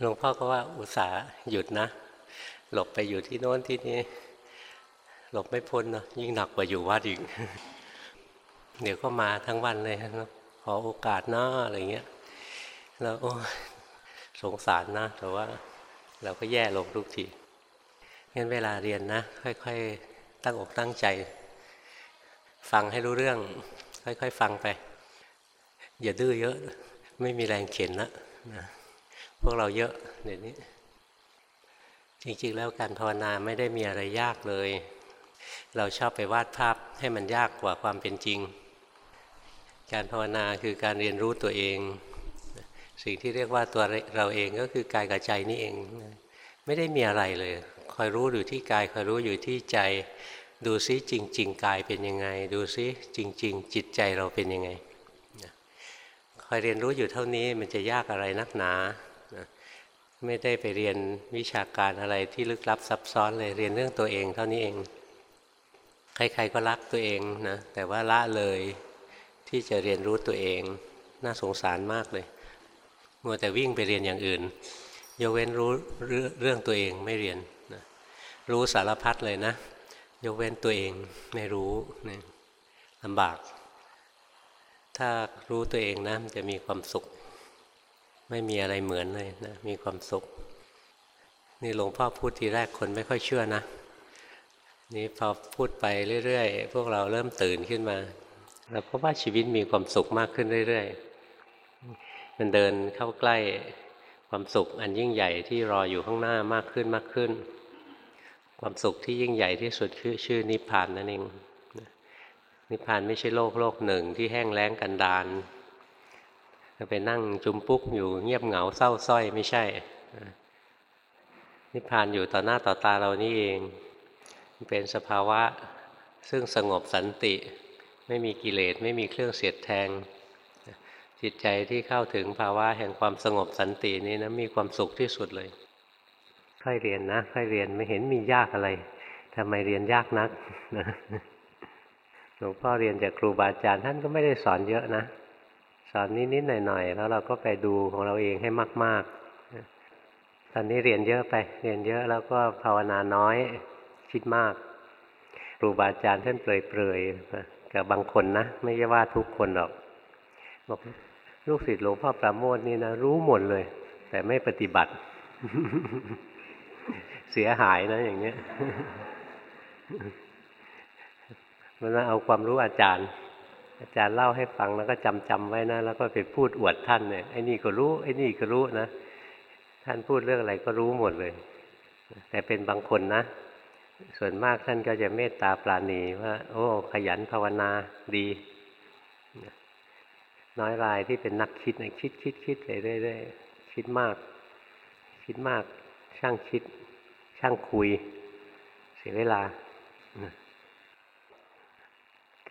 หลวงพ่อก็ว่าอุตส่าห์หยุดนะ หลบไปอยู่ที่โน้นที่นี้ หลบไม่พ้นเนาะยิ่งหนักกว่าอยู่วัดอีกเดี๋ยวก็มาทั้งวันเลยนะขอโอกาสนะอะไรเงี้ยแล้วโอ้สงสารนะ แต่ว่าเราก็แย่ลงทุกทีงั้นเวลาเรียนนะ ค่อยๆ ตั้งอกตั้งใจ ฟังให้รู้เรื่อง ค่อยๆ ฟังไป อย่าดื้อเยอะ ไม่มีแรงเข็นละนะ วกเราเยอะเดี๋ยวนี้ จริงๆแล้วการภาวนาไม่ได้มีอะไรยากเลย เราชอบไปวาดภาพให้มันยากกว่าความเป็นจริง การภาวนาคือการเรียนรู้ตัวเอง สิ่งที่เรียกว่าตัวเราเองก็คือกายกับใจนี่เอง ไม่ได้มีอะไรเลย คอยรู้อยู่ที่กายคอยรู้อยู่ที่ใจ ดูซิจริง ๆ กายเป็นยังไง ดูซิจริง ๆ จิตใจเราเป็นยังไงคอยเรียนรู้อยู่เท่านี้มันจะยากอะไรนักหนา ไม่ได้ไปเรียนวิชาการอะไรที่ลึกลับซับซ้อนเลยเรียนเรื่องตัวเองเท่านี้เอง ใครๆก็รักตัวเองนะแต่ว่าละเลยที่จะเรียนรู้ตัวเอง น่าสงสารมากเลยมัวแต่วิ่งไปเรียนอย่างอื่นยกเว้นรู้เรื่องตัวเองไม่เรียนนะรู้สารพัดเลยนะ ยกเว้นตัวเองไม่รู้นะลำบาก ถ้ารู้ตัวเองนะมันจะมีความสุข ไม่มีอะไรเหมือนเลยนะมีความสุข นี่หลวงพ่อพูดทีแรกคนไม่ค่อยเชื่อนะ นี่พอพูดไปเรื่อยๆ พวกเราเริ่มตื่นขึ้นมาเราพบว่าชีวิตมีความสุขมากขึ้นเรื่อยๆ มันเดินเข้าใกล้ความสุขอันยิ่งใหญ่ที่รออยู่ข้างหน้ามากขึ้นมากขึ้น ความสุขที่ยิ่งใหญ่ที่สุดคือชื่อนิพพานนั่นเองนิพพานไม่ใช่โลกโลกหนึ่งที่แห้งแล้งกันดาน ไปนั่งจุมปุ๊กอยู่เงียบเหงาเศร้าส้อยไม่ใช่ นิพพานอยู่ต่อหน้าต่อตาเรานี่เองเป็นสภาวะซึ่งสงบสันติ ไม่มีกิเลสไม่มีเครื่องเสียดแทง จิตใจที่เข้าถึงภาวะแห่งความสงบสันตินี้นะมีความสุขที่สุดเลยค่อยเรียนนะค่อยเรียนไม่เห็นมียากอะไรทำไมเรียนยากนักหลวงพ่อเรียนจากครูบาอาจารย์ท่านก็ไม่ได้สอนเยอะนะ สอนนิดๆหน่อยๆแล้วเราก็ไปดูของเราเองให้มาก ๆ ตอนนี้เรียนเยอะไป เรียนเยอะแล้วก็ภาวนาน้อยคิดมากครูบาอาจารย์ท่านเปรยๆกับบางคนนะไม่ใช่ว่าทุกคนหรอกบอกลูกศิษย์หลวงพ่อประโมทนี่นะรู้หมดเลย แต่ไม่ปฏิบัติ เสียหายนะอย่างเงี้ยมันเอาความรู้อาจารย์ อาจารย์เล่าให้ฟังแล้วก็จำจำไว้นะ แล้วก็ไปพูดอวดท่านเนี่ยไอ้นี่ก็รู้ไอ้นี่ก็รู้นะ ท่านพูดเรื่องอะไรก็รู้หมดเลย แต่เป็นบางคนนะ ส่วนมากท่านก็จะเมตตาปราณีว่า โอ้ ขยันภาวนาดี น้อยรายที่เป็นนักคิดนะคิดคิดคิดไปเรื่อยๆคิดมาก คิดมาก ช่างคิด ช่างคุย เสียเวลา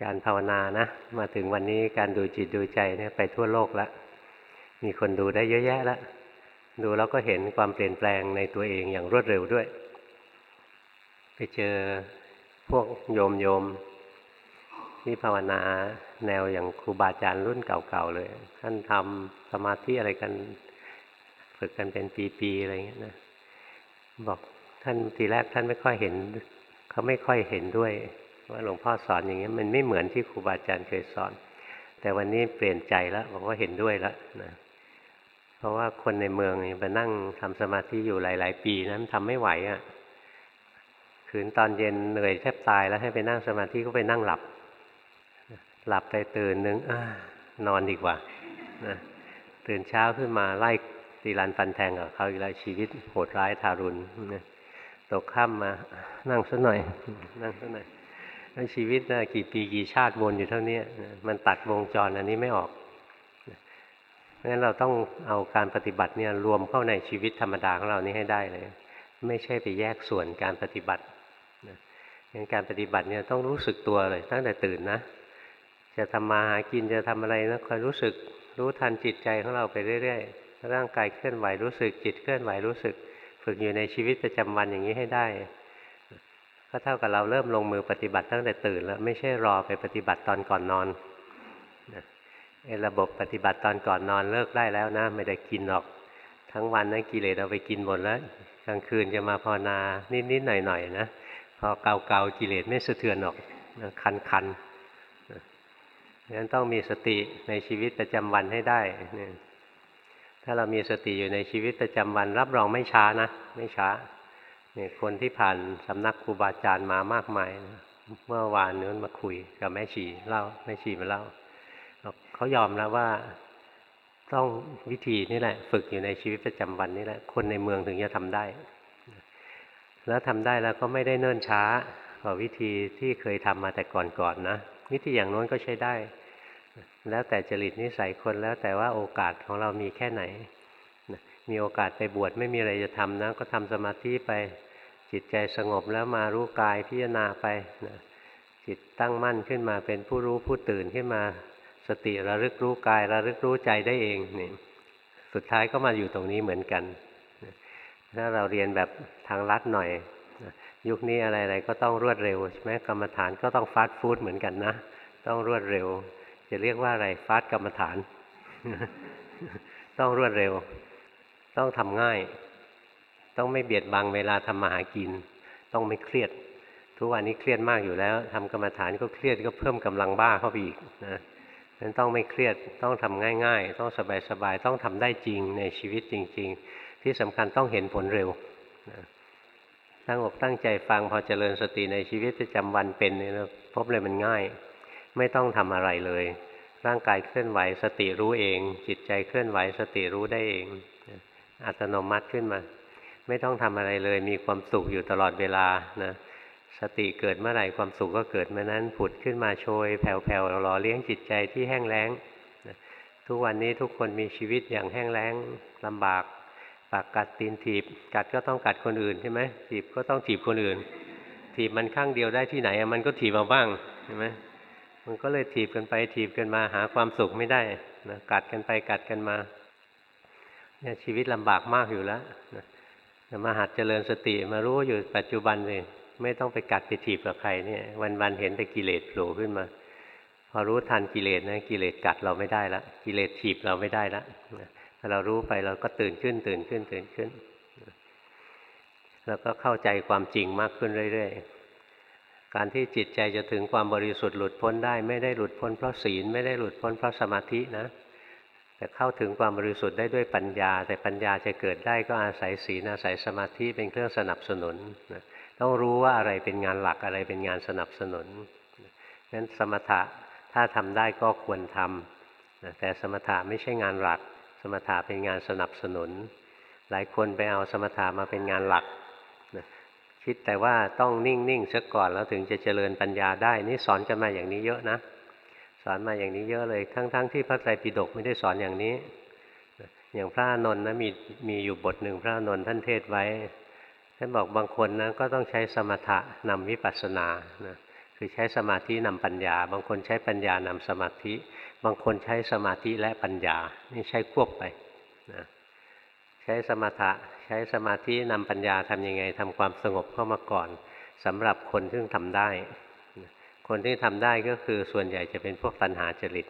การภาวนานะมาถึงวันนี้การดูจิตดูใจเนี่ยไปทั่วโลกแล้วมีคนดูได้เยอะแยะแล้วดูแล้วก็เห็นความเปลี่ยนแปลงในตัวเองอย่างรวดเร็วด้วย ไปเจอพวกโยมโยมที่ภาวนาแนวอย่างครูบาอาจารย์รุ่นเก่าๆเลยท่านทำสมาธิอะไรกัน ฝึกกันเป็นปีๆอะไรเงี้ยนะบอกท่านทีแรกท่านไม่ค่อยเห็น เขาไม่ค่อยเห็นด้วย ว่าหลวงพ่อสอนอย่างเงี้มันไม่เหมือนที่ครูบาอาจารย์เคยสอน แต่วันนี้เปลี่ยนใจแล้วบอกว่าเห็นด้วยแล้วนะเพราะว่าคนในเมืองไปนั่งทำสมาธิอยู่หลาย ๆ ปีนะมันทำไม่ไหวอะ่ะขืนตอนเย็นเหนื่อยแทบตายแล้วให้ไปนั่งสมาธิก็ไปนั่งหลับ หลับไปตื่นนึงอนอนดีกว่านะตื่นเช้าขึ้นมาไล่ตีรันฟันแทงกับเขาอีกแล้วชีวิตโหดร้ายทารุณนะตกค่ำมานั่งสักหน่อย นั่งสักหน่อย แล้วชีวิตนะกี่ปีกี่ชาติวนอยู่เท่านี้มันตัดวงจรอันนี้ไม่ออกเพราะฉะนั้นเราต้องเอาการปฏิบัติเนี่ยรวมเข้าในชีวิตธรรมดาของเรานี้ให้ได้เลย ไม่ใช่ไปแยกส่วนการปฏิบัติงั้นการปฏิบัติเนี่ยต้องรู้สึกตัวเลย ตั้งแต่ตื่นนะ จะทำมาหากินจะทำอะไรนะคอยรู้สึกรู้ทันจิตใจของเราไปเรื่อยๆร่างกายเคลื่อนไหวรู้สึกจิตเคลื่อนไหวรู้สึก ฝึกอยู่ในชีวิตประจำวันอย่างนี้ให้ได้ ก็เท่ากับเราเริ่มลงมือปฏิบัติตั้งแต่ตื่นแล้วไม่ใช่รอไปปฏิบัติตอนก่อนนอนไอ้ระบบปฏิบัติตอนก่อนนอนเลิกได้แล้วนะ ไม่ได้กินหรอก ทั้งวันนะกิเลสเอาไปกินหมดแล้วกลางคืนจะมาภาวนานิดๆหน่อยๆนะพอเกาๆกิเลสไม่สะเทือนออกคันๆงั้นต้องมีสติในชีวิตประจำวันให้ได้ถ้าเรามีสติอยู่ในชีวิตประจำวัน รับรองไม่ช้านะ ไม่ช้า เนี่ยคนที่ผ่านสำนักครูบาอาจารย์มามากมายนะเมื่อวานนู้นมาคุยกับแม่ชีเล่าแม่ชีมาเล่าเขายอมแล้วว่าต้องวิธีนี่แหละ ฝึกอยู่ในชีวิตประจำวันนี่แหละ คนในเมืองถึงจะทำได้ แล้วทำได้แล้วก็ไม่ได้เนิ่นช้ากว่าวิธีที่เคยทำมาแต่ก่อนๆนนะวิธีอย่างโน้นก็ใช้ได้ แล้วแต่จริตนิสัยคนแล้วแต่ว่าโอกาสของเรามีแค่ไหน มีโอกาสไปบวชไม่มีอะไรจะทำนะก็ทำสมาธิไป จิตใจสงบแล้วมารู้กายพิจารณาไปนะจิตตั้งมั่นขึ้นมาเป็นผู้รู้ผู้ตื่นขึ้นมา สติระลึกรู้กายระลึกรู้ใจได้เองนี่สุดท้ายก็มาอยู่ตรงนี้เหมือนกันถ้าเราเรียนแบบทางลัดหน่อย ยุคนี้อะไรๆก็ต้องรวดเร็วใช่ไหมกรรมฐานก็ต้องฟาสต์ฟู้ดเหมือนกันนะ ต้องรวดเร็ว จะเรียกว่าอะไรฟาสต์กรรมฐาน ต้องรวดเร็ว ต้องทำง่าย ต้องไม่เบียดบังเวลาทำมาหากิน ต้องไม่เครียด ทุกวันนี้เครียดมากอยู่แล้วทำกรรมฐานก็เครียดก็เพิ่มกำลังบ้าเข้าไปอีกนะนั้นต้องไม่เครียดต้องทำง่าย ๆ ต้องสบายๆต้องทำได้จริงในชีวิตจริง ๆ ที่สำคัญต้องเห็นผลเร็วนะตั้งอกตั้งใจฟังพอเจริญสติในชีวิตประจำวันเป็นเนี่ยพบเลยมันง่าย ไม่ต้องทำอะไรเลย ร่างกายเคลื่อนไหวสติรู้เอง จิตใจเคลื่อนไหวสติรู้ได้เอง อัตโนมัติขึ้นมา ไม่ต้องทำอะไรเลย มีความสุขอยู่ตลอดเวลานะสติเกิดเมื่อไหร่ความสุขก็เกิดเมื่อนั้นผุดขึ้นมาโชย แผ่วๆหล่อเลี้ยงจิตใจที่แห้งแล้งทุกวันนี้ทุกคนมีชีวิตอย่างแห้งแล้งลำบากปากกัดตีนถีบกัดก็ต้องกัดคนอื่นใช่ไหมถีบก็ต้องถีบคนอื่น ถีบมันข้างเดียวได้ที่ไหนมันก็ถีบมาบ้างใช่ไหมมันก็เลยถีบกันไปถีบกันมาหาความสุขไม่ได้นะกัดกันไปกัดกันมาเนี่ยชีวิตลำบากมากอยู่แล้วนะ มาหัดเจริญสติมารู้อยู่ปัจจุบันเลยไม่ต้องไปกัดไปถีบกับใครเนี่ย วันๆเห็นแต่กิเลสโผล่ขึ้นมา พอรู้ทันกิเลสนะกิเลสกัดเราไม่ได้ละกิเลสถีบเราไม่ได้ละถ้าเรารู้ไปเราก็ตื่นขึ้นตื่นขึ้นตื่นขึ้น แล้วก็เข้าใจความจริงมากขึ้นเรื่อยๆ การที่จิตใจจะถึงความบริสุทธิ์หลุดพ้นได้ ไม่ได้หลุดพ้นเพราะศีลไม่ได้หลุดพ้นเพราะสมาธินะ แต่เข้าถึงความบริสุทธิ์ได้ด้วยปัญญา แต่ปัญญาจะเกิดได้ก็อาศัยศีลอาศัยสมาธิเป็นเครื่องสนับสนุนนะต้องรู้ว่าอะไรเป็นงานหลักอะไรเป็นงานสนับสนุนนั้นสมถะถ้าทำได้ก็ควรทำแต่สมถะไม่ใช่งานหลัก สมถะเป็นงานสนับสนุน หลายคนไปเอาสมถะมาเป็นงานหลักคิดแต่ว่าต้องนิ่งๆซะก่อนแล้วถึงจะเจริญปัญญาได้นี่สอนกันมาอย่างนี้เยอะนะ อนมาอย่างนี้เยอะเลย ทั้งๆทที่พระไตรปิฎกไม่ได้สอนอย่างนี้ อย่างพระนนท์นะมีมีอยู่บทหนึ่งพระนนท์ท่านเทศไว้ ท่านบอกบางคนนะก็ต้องใช้สมถะนำวิปัสสนานะคือใช้สมาธินำปัญญา บางคนใช้ปัญญานำสมาธิ บางคนใช้สมาธิและปัญญา นี่ใช้ควบไปนะใช้สมถะใช้สมาธินำปัญญาทํำยังไงทำความสงบเข้ามาก่อนสำหรับคนที่งทำได้ คนที่ทำได้ก็คือส่วนใหญ่จะเป็นพวกตัณหาจริต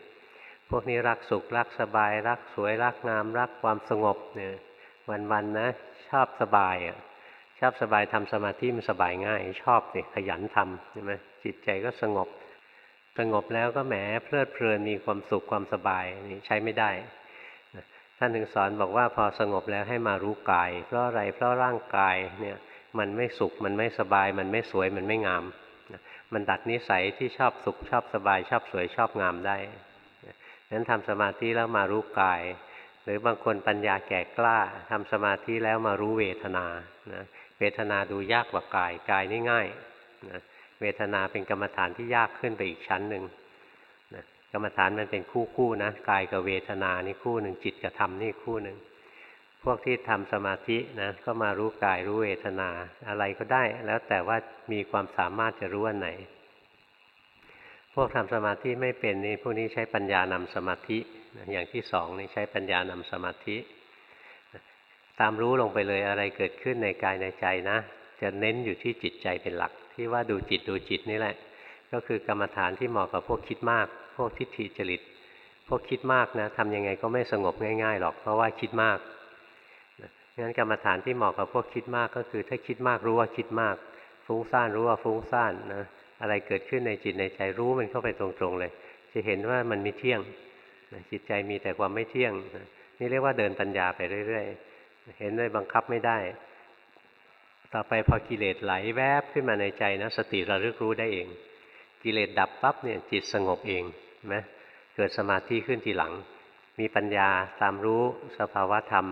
พวกนี้รักสุขรักสบาย รักสวยรักงาม รักความสงบเนี่ยวันๆนะชอบสบายอะชอบสบายทำสมาธิมันสบายง่าย ชอบสิขยันทำใช่ไหมจิตใจก็สงบ สงบแล้วก็แหมเพลิดเพลินมีความสุขความสบายนี่ใช้ไม่ได้ท่านถึงสอนบอกว่าพอสงบแล้วให้มารู้กาย เพราะอะไรเพราะร่างกายเนี่ยมันไม่สุขมันไม่สบายมันไม่สวยมันไม่งาม มันดัดนิสัยที่ชอบสุขชอบสบายชอบสวยชอบงามได้นั้นทำสมาธิแล้วมารู้กาย หรือบางคนปัญญาแก่กล้าทำสมาธิแล้วมารู้เวทนานะเวทนาดูยากกว่ากายกายนี่ง่ายนะเวทนาเป็นกรรมฐานที่ยากขึ้นไปอีกชั้นหนึ่งนะกรรมฐานมันเป็นคู่คู่นะกายกับเวทนานี่คู่หนึ่งจิตกับธรรมนี่คู่หนึ่ง พวกที่ทำสมาธินะก็มารู้กายรู้เวทนาอะไรก็ได้ แล้วแต่ว่ามีความสามารถจะรู้อันไหน พวกทำสมาธิไม่เป็นนี่พวกนี้ใช้ปัญญานำสมาธิอย่างที่สองนี่ใช้ปัญญานำสมาธิ ตามรู้ลงไปเลยอะไรเกิดขึ้นในกายในใจนะ จะเน้นอยู่ที่จิตใจเป็นหลัก ที่ว่าดูจิตดูจิตนี่แหละ ก็คือกรรมฐานที่เหมาะกับพวกคิดมาก พวกทิฏฐิจริต พวกคิดมากนะทำยังไงก็ไม่สงบง่าย ๆหรอกเพราะว่าคิดมาก งั้นกรรมฐานที่เหมาะกับพวกคิดมากก็คือ ถ้าคิดมากรู้ว่าคิดมาก ฟุ้งซ่านรู้ว่าฟุ้งซ่านนะอะไรเกิดขึ้นในจิตในใจรู้มันเข้าไปตรงๆเลย จะเห็นว่ามันไม่เที่ยงจิตใจมีแต่ความไม่เที่ยง นี่เรียกว่าเดินปัญญาไปเรื่อยๆ เห็นเลยบังคับไม่ได้ ต่อไปพอกิเลสไหลแวบขึ้นมาในใจนะสติระลึกรู้ได้เอง กิเลสดับปั๊บเนี่ยจิตสงบเองไหมเกิดสมาธิขึ้นทีหลัง มีปัญญาตามรู้สภาวะธรรม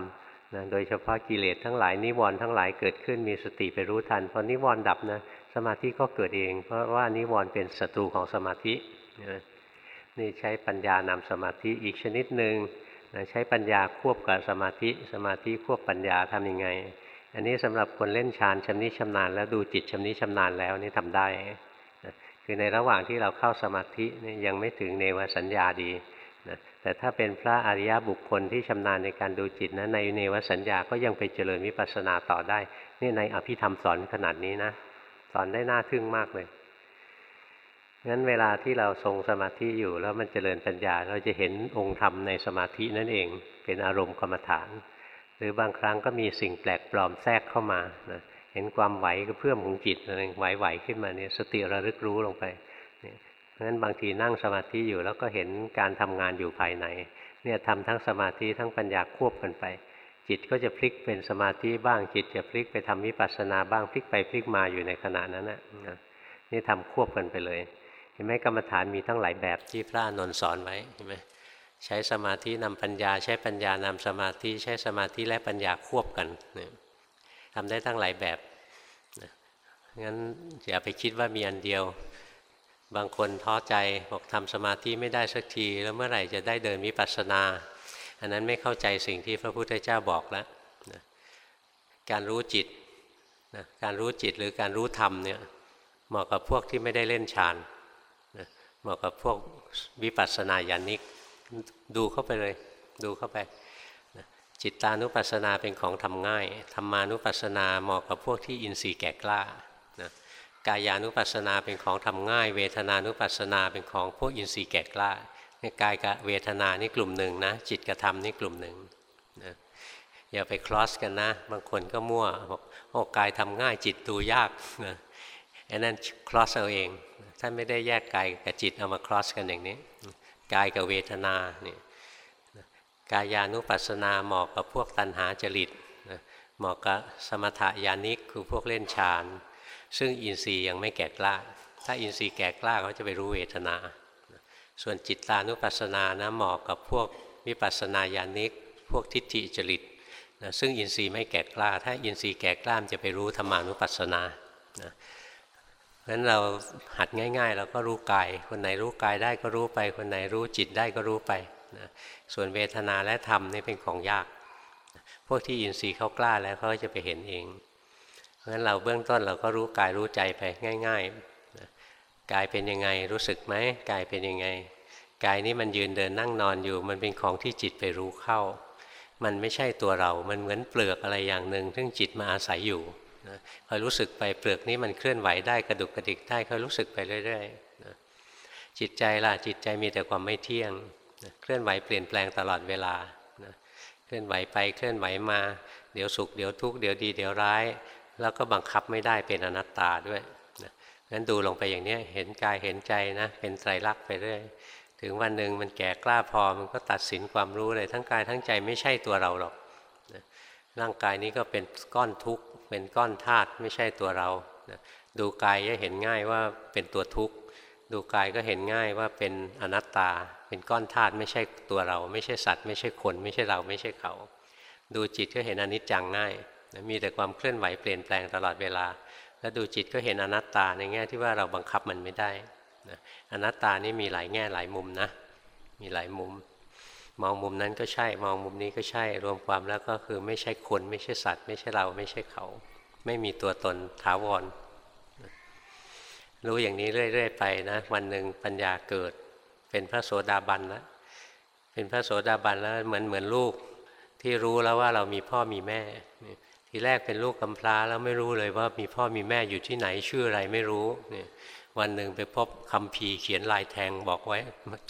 นะโดยเฉพาะกิเลสทั้งหลายนิวรณ์ทั้งหลายเกิดขึ้นมีสติไปรู้ทันพอนิวรณ์ดับนะสมาธิก็เกิดเอง เพราะว่านิวรณ์เป็นศัตรูของสมาธินี่ใช้ปัญญานำสมาธิอีกชนิดหนึ่งใช้ปัญญาควบกับสมาธิ สมาธิควบปัญญาทํำยังไง อันนี้สำหรับคนเล่นฌานชำนิชำนาญ แล้วดูจิตชำนิชำนาญแล้วนี่ทำได้คือในระหว่างที่เราเข้าสมาธินี่ยังไม่ถึงเนวสัญญาดี นะแต่ถ้าเป็นพระอริยบุคคลที่ชำนาญในการดูจิตนะในเนวสัญญาก็ยังไปเจริญวิปัสสนาต่อได้ นี่ในอภิธรรมสอนขนาดนี้นะ สอนได้น่าทึ่งมากเลยงั้นเวลาที่เราทรงสมาธิอยู่แล้วมันเจริญปัญญา เราจะเห็นองค์ธรรมในสมาธินั่นเอง เป็นอารมณ์กรรมฐาน หรือบางครั้งก็มีสิ่งแปลกปลอมแทรกเข้ามานะเห็นความไหวก็เพื่อมของจิตอะไรไหวๆขึ้นมาเนี่ยสติระลึกรู้ลงไป เพราะฉะนั้นบางทีนั่งสมาธิอยู่แล้วก็เห็นการทำงานอยู่ภายในเนี่ยทำทั้งสมาธิทั้งปัญญาควบกันไป จิตก็จะพลิกเป็นสมาธิบ้างจิตจะพลิกไปทำวิปัสสนาบ้างพลิกไปพลิกมาอยู่ในขณะนั้นนะนี่ทำควบกันไปเลยเห็นไหมกรรมฐานมีทั้งหลายแบบที่พระนนท์สอนไว้เห็นไหมใช้สมาธินำปัญญา ใช้ปัญญานำสมาธิใช้สมาธิและปัญญาควบกันทำได้ทั้งหลายแบบงั้นอย่าไปคิดว่ามีอันเดียว บางคนท้อใจบอกทำสมาธิไม่ได้สักที แล้วเมื่อไหร่จะได้เดินมิปัสสนา อันนั้นไม่เข้าใจสิ่งที่พระพุทธเจ้าบอกแล้วการรู้จิตการรู้จิตหรือการรู้ธรรมเนี่ยเหมาะกับพวกที่ไม่ได้เล่นฌานเหมาะกับพวกวิปัสสนาญาณิกดูเข้าไปเลย ดูเข้าไปจิตตานุปัสสนาเป็นของทำง่ายธรรมานุปัสสนาเหมาะกับพวกที่อินทรีย์แก่กล้นะ กายานุปัสสนาเป็นของทำง่าย เวทนานุปัสสนาเป็นของพวกอินทรีย์แก่กล้ากายกับเวทนานี่กลุ่มหนึ่งนะจิตกับธรรมนี่กลุ่มหนึ่งนะอย่าไปคลอสกันนะ บางคนก็มั่วบอกโอ้กายทำง่ายจิตดูยากนะอันนั้นคลอสเอาเองท่านไม่ได้แยกกายกับจิตเอามาคลอสกันอย่างนี้กายกับเวทนาเนี่ยกายานุปัสสนาเหมาะกับพวกตัณหาจริตเหมาะกับสมถยานิกคือพวกเล่นฌาน ซึ่งอินทรีย์ยังไม่แก่กล้า ถ้าอินทรีย์แก่กล้าเขาจะไปรู้เวทนา ส่วนจิตตานุปัสสนานะเหมาะกับพวกวิปัสสนาญาณิก พวกทิฏฐิจริตนะซึ่งอินทรีย์ไม่แก่กล้า ถ้าอินทรีย์แก่กล้ามจะไปรู้ธรรมานุปัสสนานะเพราะฉะนั้นเราหัดง่ายๆ เราก็รู้กาย คนไหนรู้กายได้ก็รู้ไป คนไหนรู้จิตได้ก็รู้ไปนะส่วนเวทนาและธรรมนี่เป็นของยาก พวกที่อินทรีย์เขากล้าแล้วเขาจะไปเห็นเอง ราะฉะนั้นเราเบื้องต้นเราก็รู้กายรู้ใจไปง่ายๆกายเป็นยังไงรู้สึกไหมกายเป็นยังไง กายนี้มันยืนเดินนั่งนอนอยู่ มันเป็นของที่จิตไปรู้เข้า มันไม่ใช่ตัวเรา มันเหมือนเปลือกอะไรอย่างหนึ่งซึ่งจิตมาอาศัยอยู่นะคอยรู้สึกไปเปลือกนี้มันเคลื่อนไหวได้กระดุกกระดิกได้คอยรู้สึกไปเรื่อยๆนะจิตใจล่ะจิตใจมีแต่ความไม่เที่ยงนะเคลื่อนไหวเปลี่ยนแปลงตลอดเวลานะเคลื่อนไหวไปเคลื่อนไหวมา เดี๋ยวสุขเดี๋ยวทุกข์เดี๋ยวดีเดี๋ยวร้าย แล้วก็บังคับไม่ได้เป็นอนัตตาด้วยนะงั้นดูลงไปอย่างนี้เห็นกายเห็นใจนะเป็นไตรลักษณ์ไปเรื่อยถึงวันหนึ่งมันแก่กล้าพอมันก็ตัดสินความรู้เลยทั้งกายทั้งใจไม่ใช่ตัวเราหรอกนะร่างกายนี้ก็เป็นก้อนทุกข์เป็นก้อนธาตุไม่ใช่ตัวเรานะดูกายจะเห็นง่ายว่าเป็นตัวทุกข์ดูกายก็เห็นง่ายว่าเป็นอนัตตา เป็นก้อนธาตุไม่ใช่ตัวเรา ไม่ใช่สัตว์ ไม่ใช่คน ไม่ใช่เราไม่ใช่เขา ดูจิตก็เห็นอนิจจังง่าย มีแต่ความเคลื่อนไหวเปลี่ยนแปลงตลอดเวลา แล้วดูจิตก็เห็นอนัตตาในแง่ที่ว่าเราบังคับมันไม่ได้นะอนัตตานี่มีหลายแง่หลายมุมนะ มีหลายมุม มองมุมนั้นก็ใช่ มองมุมนี้ก็ใช่ รวมความแล้วก็คือไม่ใช่คนไม่ใช่สัตว์ ไม่ใช่เราไม่ใช่เขา ไม่มีตัวตนถาวร รู้อย่างนี้เรื่อย ๆ ไปนะ วันหนึ่งปัญญาเกิด เป็นพระโสดาบันแล้วเป็นพระโสดาบันแล้วเหมือนเหมือนลูกที่รู้แล้วว่าเรามีพ่อมีแม่ ทีแรกเป็นลูกกำพร้าแล้วไม่รู้เลยว่ามีพ่อมีแม่อยู่ที่ไหนชื่ออะไรไม่รู้เนี่ยวันหนึ่งไปพบคำพีเขียนลายแทงบอกไว้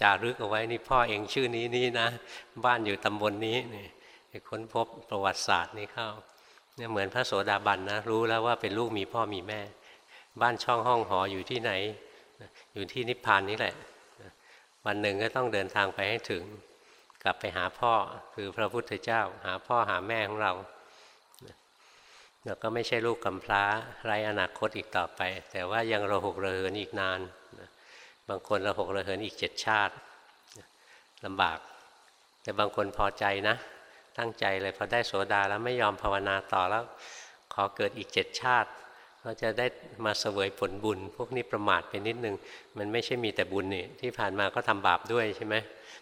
จารึกเอาไว้นี่พ่อเองชื่อนี้นี่นะ บ้านอยู่ตำบลนนี้นี่ค้นพบประวัติศาสตร์นี้เข้าเนี่ยเหมือนพระโสดาบันนะรู้แล้วว่าเป็นลูกมีพ่อมีแม่ บ้านช่องห้องหออยู่ที่ไหน อยู่ที่นิพพานนี้แหละ วันหนึ่งก็ต้องเดินทางไปให้ถึง กลับไปหาพ่อคือพระพุทธเจ้า หาพ่อหาแม่ของเรา เราก็ไม่ใช่ลูกกำพร้าไรอนาคตอีกต่อไป แต่ว่ายังระหกระเหินอีกนาน บางคนระหกระเหินอีกเจ็ดชาติลำบาก แต่บางคนพอใจนะ ตั้งใจเลยพอได้โสดาแล้วไม่ยอมภาวนาต่อแล้ว ขอเกิดอีกเจ็ดชาติเราจะได้มาเสวยผลบุญ พวกนี้ประมาทไปนิดนึง มันไม่ใช่มีแต่บุญนี่ที่ผ่านมาก็ทำบาปด้วยใช่ไหม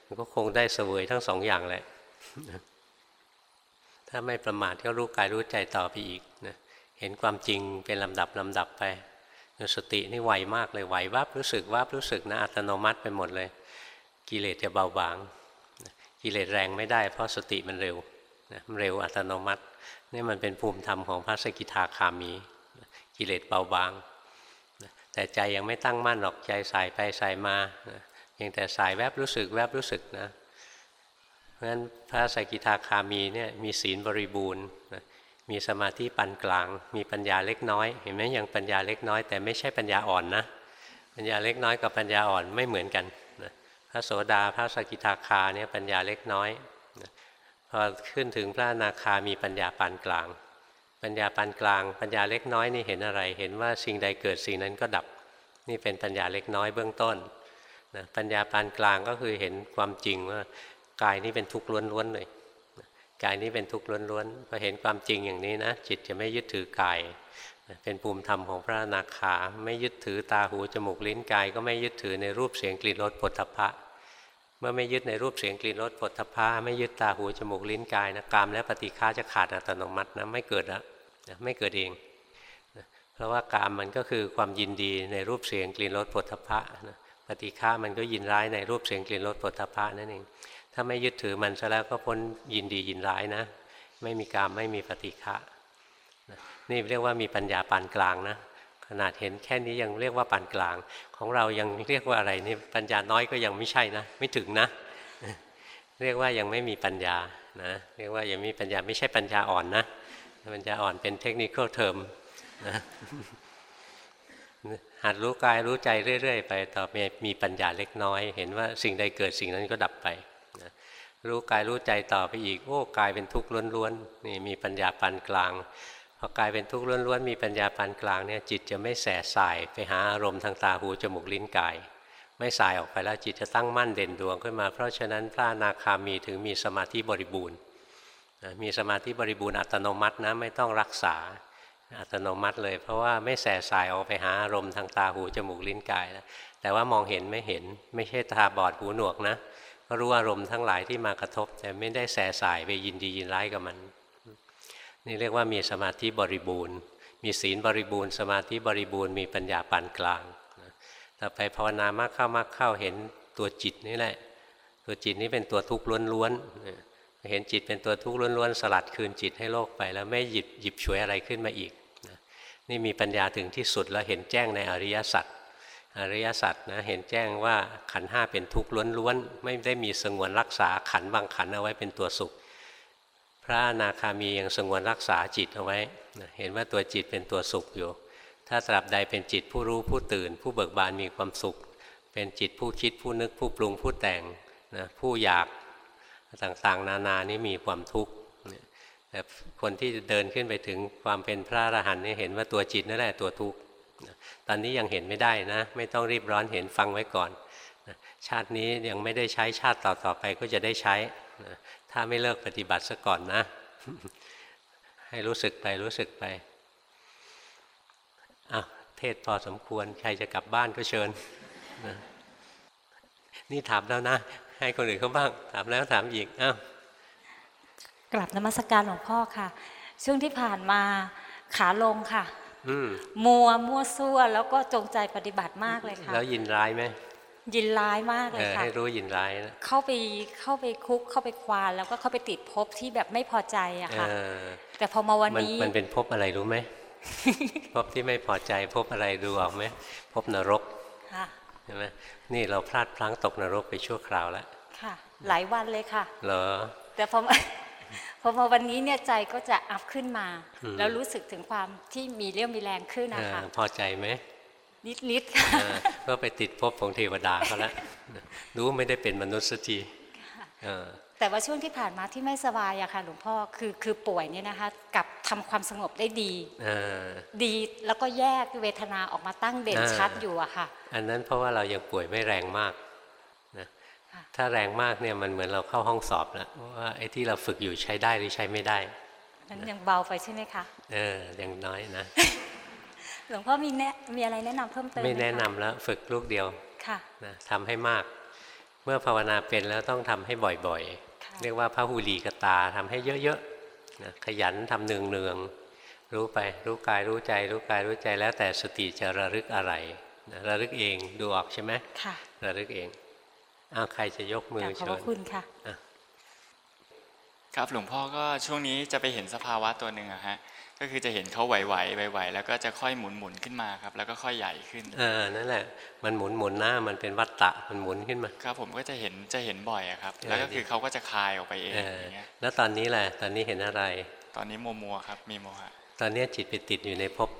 มันก็คงได้เสวยทั้งสองอย่างแหละถ้าไม่ประมาทก็รู้กายรู้ใจต่อไปอีก เห็นความจริงเป็นลำดับลำดับไปสตินี่ไวมากเลยไหววับรู้สึกวับรู้สึกนะอัตโนมัติไปหมดเลย กิเลสจะเบาบาง กิเลสแรงไม่ได้ เพราะสติมันเร็วนะมันเร็วอัตโนมัตินี่มันเป็นภูมิธรรมของพระสกิทาคามี กิเลสเบาบาง แต่ใจยังไม่ตั้งมั่นหรอกใจสายไปสายมายังแต่สายแวบรู้สึกแวบรู้สึกนะเพราะฉะนั้นพระสกิทาคามีเนี่ยมีศีลบริบูรณ์ มีสมาธิปานกลาง มีปัญญาเล็กน้อย เห็นไหมยังปัญญาเล็กน้อย แต่ไม่ใช่ปัญญาอ่อนนะ ปัญญาเล็กน้อยกับปัญญาอ่อนไม่เหมือนกันพระโสดาพระสกิทาคาเนี่ยปัญญาเล็กน้อยพอขึ้นถึงพระนาคามีปัญญาปานกลาง ปัญญาปานกลาง ปัญญาเล็กน้อยนี่เห็นอะไร เห็นว่าสิ่งใดเกิดสิ่งนั้นก็ดับ นี่เป็นปัญญาเล็กน้อยเบื้องต้นนะปัญญาปานกลางก็คือเห็นความจริงว่ากายนี้เป็นทุกข์ล้วนๆเลย กายนี้เป็นทุกข์ล้วนๆพอเห็นความจริงอย่างนี้นะจิตจะไม่ยึดถือกายเป็นภูมิธรรมของพระนาคาไม่ยึดถือตาหูจมูกลิ้นกาย ก็ไม่ยึดถือในรูปเสียงกลิ่นรสผลทพะ เมื่อไม่ยึดในรูปเสียงกลิ่นรสผลทพะไม่ยึดตาหูจมูกลิ้นกายนะกามและปฏิฆาจะขาดอัตโนมัตินะไม่เกิดละไม่เกิดเองเพราะว่ากามมันก็คือความยินดีในรูปเสียงกลิ่นรสผลทพะปฏิฆามันก็ยินร้ายในรูปเสียงกลิ่นรสผลทพะนั่นเอง ถ้าไม่ยึดถือมันซะแล้วก็พ้นยินดียินร้ายนะ ไม่มีกรรมไม่มีปฏิฆะนี่เรียกว่ามีปัญญาปานกลางนะ ขนาดเห็นแค่นี้ยังเรียกว่าปานกลาง ของเรายังเรียกว่าอะไรนี่ปัญญาน้อยก็ยังไม่ใช่นะ ไม่ถึงนะ เรียกว่ายังไม่มีปัญญานะเรียกว่ายังมีปัญญาไม่ใช่ปัญญาอ่อนนะปัญญาอ่อนเป็นเทคนิคเทอมนะหัดรู้กายรู้ใจเรื่อย ๆ ไป ต่อไปมีปัญญาเล็กน้อย เห็นว่าสิ่งใดเกิดสิ่งนั้นก็ดับไป รู้กายรู้ใจต่อไปอีก โอ้กายเป็นทุกข์ล้วนๆนี่มีปัญญาปานกลางพอกายเป็นทุกข์ล้วนๆมีปัญญาปานกลางเนี่ยจิตจะไม่แสสายไปหาอารมณ์ทางตาหูจมูกลิ้นกาย ไม่สายออกไปแล้วจิตจะตั้งมั่นเด่นดวงขึ้นมา เพราะฉะนั้นพระนาคามีถึงมีสมาธิบริบูรณ์มีสมาธิบริบูรณ์อัตโนมัตินะไม่ต้องรักษาอัตโนมัติเลย เพราะว่าไม่แสสายออกไปหาอารมณ์ทางตาหูจมูกลิ้นกายแล้วแต่ว่ามองเห็นไม่เห็นไม่ใช่ตาบอดหูหนวกนะ รู้อารมณ์ทั้งหลายที่มากระทบ แต่ไม่ได้แสสายไปยินดียินร้ายกับมัน นี่เรียกว่ามีสมาธิบริบูรณ์ มีศีลบริบูรณ์ สมาธิบริบูรณ์มีปัญญาปานกลางต่อไปภาวนามากเข้ามากเข้าเห็นตัวจิตนี่แหละ ตัวจิตนี้เป็นตัวทุกข์ล้วนๆเห็นจิตเป็นตัวทุกข์ล้วนๆสลัดคืนจิตให้โลกไป แล้วไม่หยิบหยิบฉวยอะไรขึ้นมาอีกนี่มีปัญญาถึงที่สุดแล้วเห็นแจ้งในอริยสัจ อริยสัจนะเห็นแจ้งว่าขันห้าเป็นทุกข์ล้วนๆ ไม่ได้มีสงวนรักษาขันบางขันเอาไว้เป็นตัวสุข พระนาคามียังสงวนรักษาจิตเอาไว้ เห็นว่าตัวจิตเป็นตัวสุขอยู่ ถ้าตราบใดเป็นจิตผู้รู้ผู้ตื่น ผู้เบิกบานมีความสุข เป็นจิตผู้คิดผู้นึกผู้ปรุงผู้แต่งนะผู้อยากต่างๆ นานานี่มีความทุกข์แต่คนที่เดินขึ้นไปถึงความเป็นพระอรหันต์นี่เห็นว่าตัวจิตนั่นแหละตัวทุกข์ ตอนนี้ยังเห็นไม่ได้นะ ไม่ต้องรีบร้อนเห็นฟังไว้ก่อน ชาตินี้ยังไม่ได้ใช้ชาติต่อๆไปก็จะได้ใช้ ถ้าไม่เลิกปฏิบัติซะก่อนนะ ให้รู้สึกไปรู้สึกไปอะเทศพอสมควร ใครจะกลับบ้านก็เชิญนี่ถามแล้วนะ ให้คนอื่นเขาบ้าง ถามแล้วถามอีกอ้าวกลับนมัสการหลวงพ่อค่ะ ช่วงที่ผ่านมาขาลงค่ะ มัวมัวซั่วแล้วก็จงใจปฏิบัติมากเลยค่ะแล้วยินร้ายไหมยินร้ายมากเลยค่ะให้รู้ยินร้ายนะเข้าไปเข้าไปคุกเข้าไปควานแล้วก็เข้าไปติดภพที่แบบไม่พอใจอะค่ะแต่พอมาวันนี้มันเป็นภพอะไรรู้ไหมภพที่ไม่พอใจภพอะไรดูออกไหมภพนรกใช่ไหมนี่เราพลาดพลั้งตกนรกไปชั่วคราวแล้วค่ะ หลายวันเลยค่ะเหรอแต่พอ พอมาวันนี้เนี่ยใจก็จะอัพขึ้นมาอืมแล้วรู้สึกถึงความที่มีเรี่ยวมีแรงขึ้นเอนะอคะพอใจไหมนิดนิดๆค่ะเออก็ไปติดภพของเทวดาเขาแล้วรู้ไม่ได้เป็นมนุษย์สักทีเออแต่ว่าช่วงที่ผ่านมาที่ไม่สบายอะค่ะหลวงพ่อคือคือป่วยเนี่ยนะคะกลับทำความสงบได้ดีเออดีแล้วก็แยกเวทนาออกมาตั้งเด่นอ่าชัดอยู่อะค่ะ อันนั้นเพราะว่าเรายังป่วยไม่แรงมากนะค่ะ ถ้าแรงมากเนี่ยมันเหมือนเราเข้าห้องสอบแล้วว่าไอ้ที่เราฝึกอยู่ใช้ได้หรือใช้ไม่ได้นั้นยังเบาไปใช่ไหมคะเออยังน้อยนะหลวงพ่อมีแนะมีอะไรแนะนำเพิ่มเติมหไม่คแนะนำแล้วฝึกลูกเดียวค่ะนะทำให้มาก เมื่อภาวนาเป็นแล้วต้องทำให้บ่อยค่ะๆเรียกว่าพระหูลีกตาทำให้เยอะๆนะขยันทำเนืองๆรู้ไปรู้กายรู้ใจ รู้กายรู้ใจแล้วแต่สติจะระลึกอะไรนะระลึกเองดูออกใช่ไหมค่ะระลึกเอง อ้าวใครจะยกมืกอราบขอบเชิพญระคุณค่ะครับหลวงพ่อก็ช่วงนี้จะไปเห็นสภาวะตัวหนึ่งอะฮะก็คือจะเห็นเขาไหวๆไหวๆแล้วก็จะค่อยหมุนหมุนๆขึ้นมาครับ แล้วก็ค่อยใหญ่ขึ้นเออนั่นแหละ มันหมุนหมุนหน้ามันเป็นวัตตะมันหมุนขึ้นมาครับ ผมก็จะเห็นจะเห็นบ่อยอะครับเออแล้วก็คือเขาก็จะคลายออกไปเองเอออย่างเงี้ยแล้วตอนนี้แหละตอนนี้เห็นอะไร ตอนนี้มัวมัวๆครับ มีโมหะตอนนี้จิตไปติดอยู่ในภพ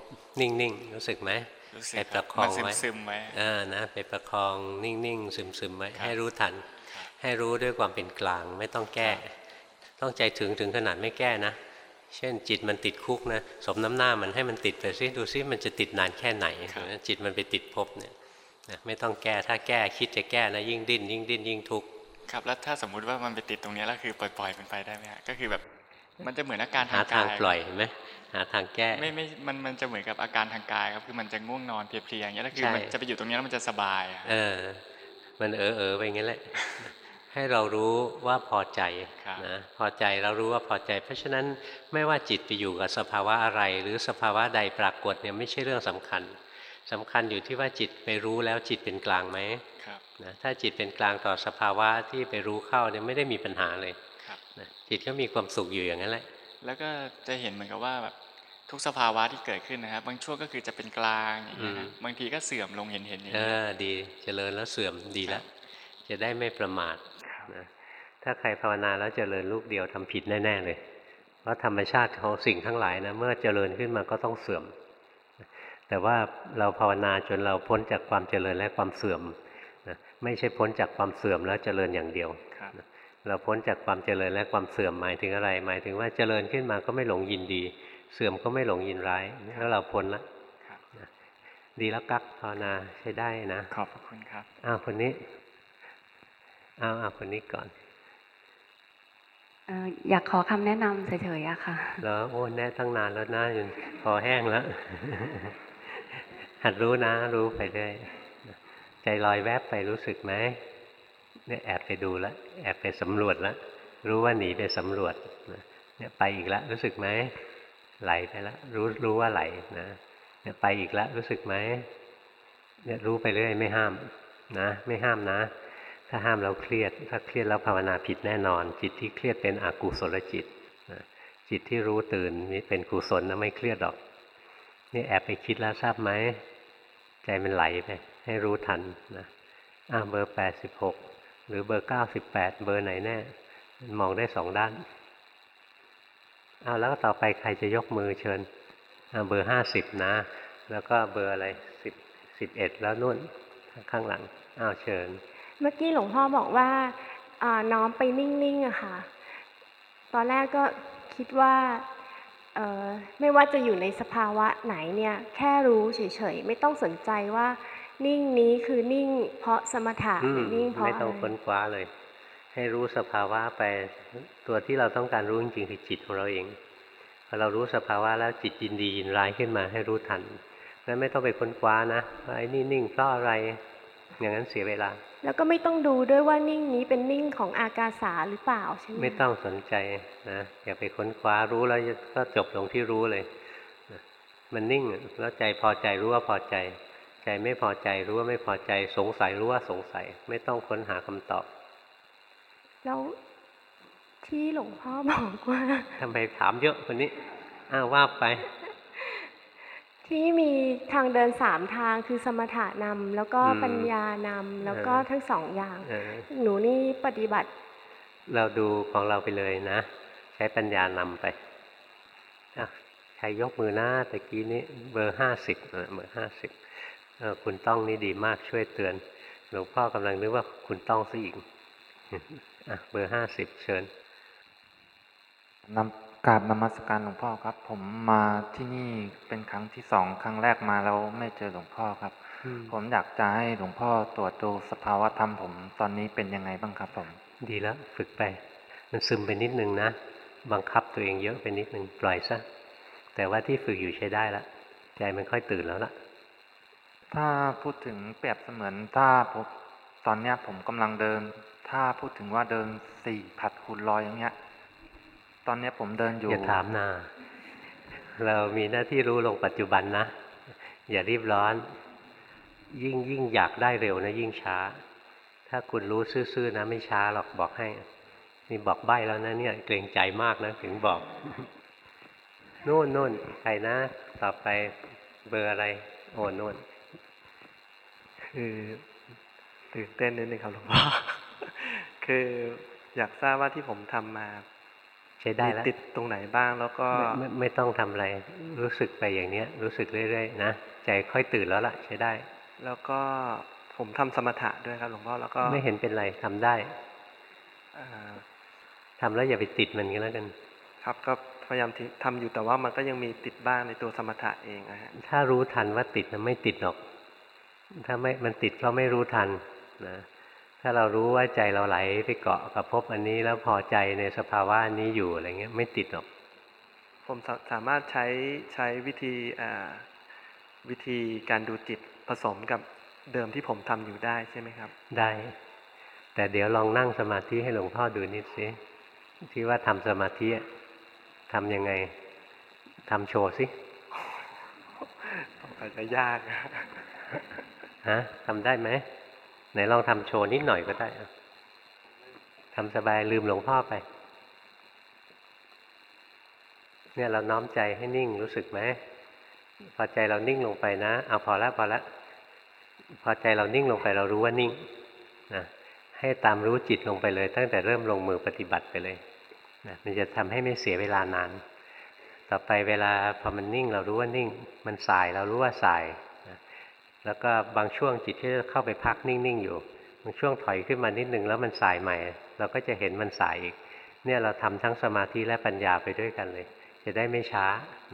นิ่งๆรู้สึกไหมรู้สึก ไปคปรัระบคองมันซึมไว้ซึมๆไว้อ่านะไปประคองนิ่งๆซึมๆไว้ครับให้รู้ทันครับให้รู้ด้วยความเป็นกลางไม่ต้องแก้ ต้องใจถึงถึงขนาดไม่แก้นะ เช่นจิตมันติดคุกนะ สมน้ำหน้ามันให้มันติดไปซิดูซิมันจะติดนานแค่ไหน จิตมันไปติดภพเนี่ยนะไม่ต้องแก้ถ้าแก้คิดจะแก้นะยิ่งดิ้น ยิ่งดิ้นยิ่งทุกข์ครับแล้วถ้าสมมุติว่ามันไปติดตรงเนี้ยแล้วคือปล่อยๆมันไปได้ไหมฮะก็คือแบบมันจะเหมือนอาการหาทางทางกายปล่อยเห็นไหม หาทางแก้ ไม่ไม่มันมันจะเหมือนกับอาการทางกายครับคือมันจะง่วงนอนเพลียๆอย่างเงี้ยแล้วคือใช่มันจะไปอยู่ตรงเนี้ยแล้วมันจะสบายอะเออ มันเออเออไปงั้นแหละ ให้เรารู้ว่าพอใจนะพอใจเรารู้ว่าพอใจ เพราะฉะนั้นไม่ว่าจิตไปอยู่กับสภาวะอะไร หรือสภาวะใดปรากฏเนี่ยไม่ใช่เรื่องสำคัญสำคัญอยู่ที่ว่าจิตไปรู้แล้วจิตเป็นกลางไหมครับนะถ้าจิตเป็นกลางต่อสภาวะที่ไปรู้เข้าเนี่ยไม่ได้มีปัญหาเลยครับนะจิตก็มีความสุขอยู่อย่างนั้นแหละ แล้วก็จะเห็นเหมือนกับว่าแบบทุกสภาวะที่เกิดขึ้นนะครับ บางช่วงก็คือจะเป็นกลางอย่างเงี้ยอืฮะมบางทีก็เสื่อมลงเห็นเห็นๆอย่างเอเงี้ยอดีเจริญแล้วเสื่อมดีแล้วจะได้ไม่ประมาทนะถ้าใครภาวนาแล้วเจริญลูกเดียวทำผิดแน่ๆเลย เพราะธรรมชาติของสิ่งทั้งหลายนะเมื่อเจริญขึ้นมาก็ต้องเสื่อม แต่ว่าเราภาวนาจนเราพ้นจากความเจริญและความเสื่อมนะไม่ใช่พ้นจากความเสื่อมแล้วเจริญอย่างเดียวครับ เราพ้นจากความเจริญและความเสื่อมหมายถึงอะไร หมายถึงว่าเจริญขึ้นมาก็ไม่หลงยินดี เสื่อมก็ไม่หลงยินร้ายแล้วเราพ้นละครับดีแล้วกักภาวนาใช้ได้นะขอบพระคุณครับอ้าวคนนี้อ้าวอ้าวคนนี้ก่อนเอ่ออยากขอคำแนะนำเฉยๆอะค่ะแล้วโอ้แน่ตั้งนานแล้วนะจนคอแห้งแล้ว หัดรู้นะ รู้ไปเรื่อยใจลอยแวบไปรู้สึกไหม เนี่ยแอบไปดูแล้วแอบไปสำรวจแล้วรู้ว่าหนีไปสำรวจเนี่ยไปอีกแล้วรู้สึกไหมไหลไปแล้วรู้รู้ว่าไหลนะเนี่ยไปอีกแล้วรู้สึกไหมเนี่ยรู้ไปเรื่อยไม่ห้ามนะ ไม่ห้ามนะ ถ้าห้ามแล้วเครียด ถ้าเครียดแล้วภาวนาผิดแน่นอน จิตที่เครียดเป็นอกุศลจิตนะจิตที่รู้ตื่นนี่เป็นกุศลนะไม่เครียดหรอกนี่แอบไปคิดแล้วทราบไหมใจมันไหลไปให้รู้ทันนะอ่าเบอร์แปดสิบหก หรือเบอร์เก้าสิบแปดเบอร์ไหนแน่มันมองได้สองด้านเอาแล้วต่อไปใครจะยกมือเชิญเบอร์ห้าสิบนะ แล้วก็เบอร์อะไรสิบสิบเอ็ดแล้วนู่นข้างหลังอ้าวเชิญ เมื่อกี้หลวงพ่อบอกว่าน้อมไปนิ่งๆอะค่ะ ตอนแรกก็คิดว่าไม่ว่าจะอยู่ในสภาวะไหนเนี่ย แค่รู้เฉยๆ ไม่ต้องสนใจว่า นิ่งนี้คือนิ่งเพราะสมถะอืหมรือนิ่งเพราะไม่อะต้องไรค้นคว้าเลย ให้รู้สภาวะไปตัวที่เราต้องการรู้จริงๆคือจิตของเราเองพอเรารู้สภาวะแล้วจิตยินดียินร้ายขึ้นมาให้รู้ทันงั้นไม่ต้องไปค้นคว้านะว่าไอ้นี่นิ่งเพราะอะไรอย่างนั้นเสียเวลา แล้วก็ไม่ต้องดูด้วยว่านิ่งนี้เป็นนิ่งของอากาสาหรือเปล่าใช่ไหมไม่ต้องสนใจนะอย่าไปค้นคว้ารู้แล้วก็จบลงที่รู้เลยนะมันนิ่งแล้วใจพอใจรู้ว่าพอใจ ใจไม่พอใจรู้ว่าไม่พอใจสงสัยรู้ว่าสงสัย ไม่ต้องค้นหาคำตอบ แล้วที่หลวงพ่อบอกว่าทำไมถามเยอะคนนี้อ้าวว่าไป ที่มีทางเดินสามทางคือสมถะนำแล้วก็อืมปัญญานำแล้วก็เออทั้งสองอย่างเออหนูนี่ปฏิบัติ เราดูของเราไปเลยนะ ใช้ปัญญานำไปอะใครยกมือหน้าตะกี้นี้เบอร์ห้าสิบเบอร์ห้าสิบ คุณต้องนี่ดีมากช่วยเตือน หลวงพ่อกำลังนึกว่าคุณต้องซะอีกอะเบอร์ห้าสิบเชิญนำกราบนมัสการหลวงพ่อครับ ผมมาที่นี่เป็นครั้งที่สองครั้งแรกมาแล้วไม่เจอหลวงพ่อครับอืมผมอยากจะให้หลวงพ่อตรวจดูสภาวะธรรมผมตอนนี้เป็นยังไงบ้างครับผม ดีแล้วฝึกไป มันซึมไปนิดนึงนะ บังคับตัวเองเยอะไปนิดนึงปล่อยซะแต่ว่าที่ฝึกอยู่ใช้ได้ละใจมันค่อยตื่นแล้วล่ะ ถ้าพูดถึงเปรียบเสมือนถ้าผมตอนเนี้ยผมกำลังเดิน ถ้าพูดถึงว่าเดินสี่ผัดคูณร้อยอย่างเงี้ย ตอนเนี้ยผมเดินอยู่อย่าถามนาเรามีหน้าที่รู้ลงปัจจุบันนะ อย่ารีบร้อน ยิ่งยิ่งอยากได้เร็วนะ ยิ่งช้า ถ้าคุณรู้ซื่อๆนะ ไม่ช้าหรอกบอกให้ นี่บอกใบ้แล้วนะเนี่ย เกรงใจมากนะถึงบอกนู่นนู่นใครนะ ต่อไปเบอร์อะไร โอ้นู่น คือตื่นเต้นนิดนึงครับหลวงพ่อคืออยากทราบว่าที่ผมทำมาใช้ได้มีแล้วติดตรงไหนบ้างแล้วก็ไม่ไม่ไม่ต้องทำอะไร รู้สึกไปอย่างเนี้ย รู้สึกเรื่อยๆนะใจค่อยตื่นแล้วล่ะใช้ได้ แล้วก็ผมทำสมถะด้วยครับหลวงพ่อแล้วก็ไม่เห็นเป็นไรทำได้เอ่อทำแล้วอย่าไปติดมันก็แล้วกัน ครับก็พยายามที่ทำอยู่แต่ว่ามันก็ยังมีติดบ้างในตัวสมถะเองนะฮะถ้ารู้ทันว่าติดมันไม่ติดหรอก ถ้าไม่มันติดเพราะไม่รู้ทันนะถ้าเรารู้ว่าใจเราไหลไปเกาะกับภพอันนี้แล้วพอใจในสภาวะอันนี้อยู่อะไรเงี้ยไม่ติดหรอก ผมสาสามารถใช้ใช้วิธีอ่าวิธีการดูจิตผสมกับเดิมที่ผมทำอยู่ได้ใช่ไหมครับ ได้ แต่เดี๋ยวลองนั่งสมาธิให้หลวงพ่อดูนิดสิที่ว่าทำสมาธิอะทำยังไงทำโชว์สิอาจจะยากนะ ฮะทำได้ไหมไหนลองทำโชว์นิดหน่อยก็ได้ทำสบายลืมหลวงพ่อไป เนี่ยเราน้อมใจให้นิ่งรู้สึกไหมพอใจเรานิ่งลงไปนะเอาพอละพอละพอใจเรานิ่งลงไปเรารู้ว่านิ่งนะให้ตามรู้จิตลงไปเลย ตั้งแต่เริ่มลงมือปฏิบัติไปเลยนะมันจะทำให้ไม่เสียเวลานาน ต่อไปเวลาพอมันนิ่งเรารู้ว่านิ่ง มันสายเรารู้ว่าสาย แล้วก็บางช่วงจิตที่จะเข้าไปพักนิ่งๆอยู่บางช่วงถอยขึ้นมานิดนึงแล้วมันสายใหม่ เราก็จะเห็นมันสายอีก เนี่ยเราทำทั้งสมาธิและปัญญาไปด้วยกันเลย จะได้ไม่ช้า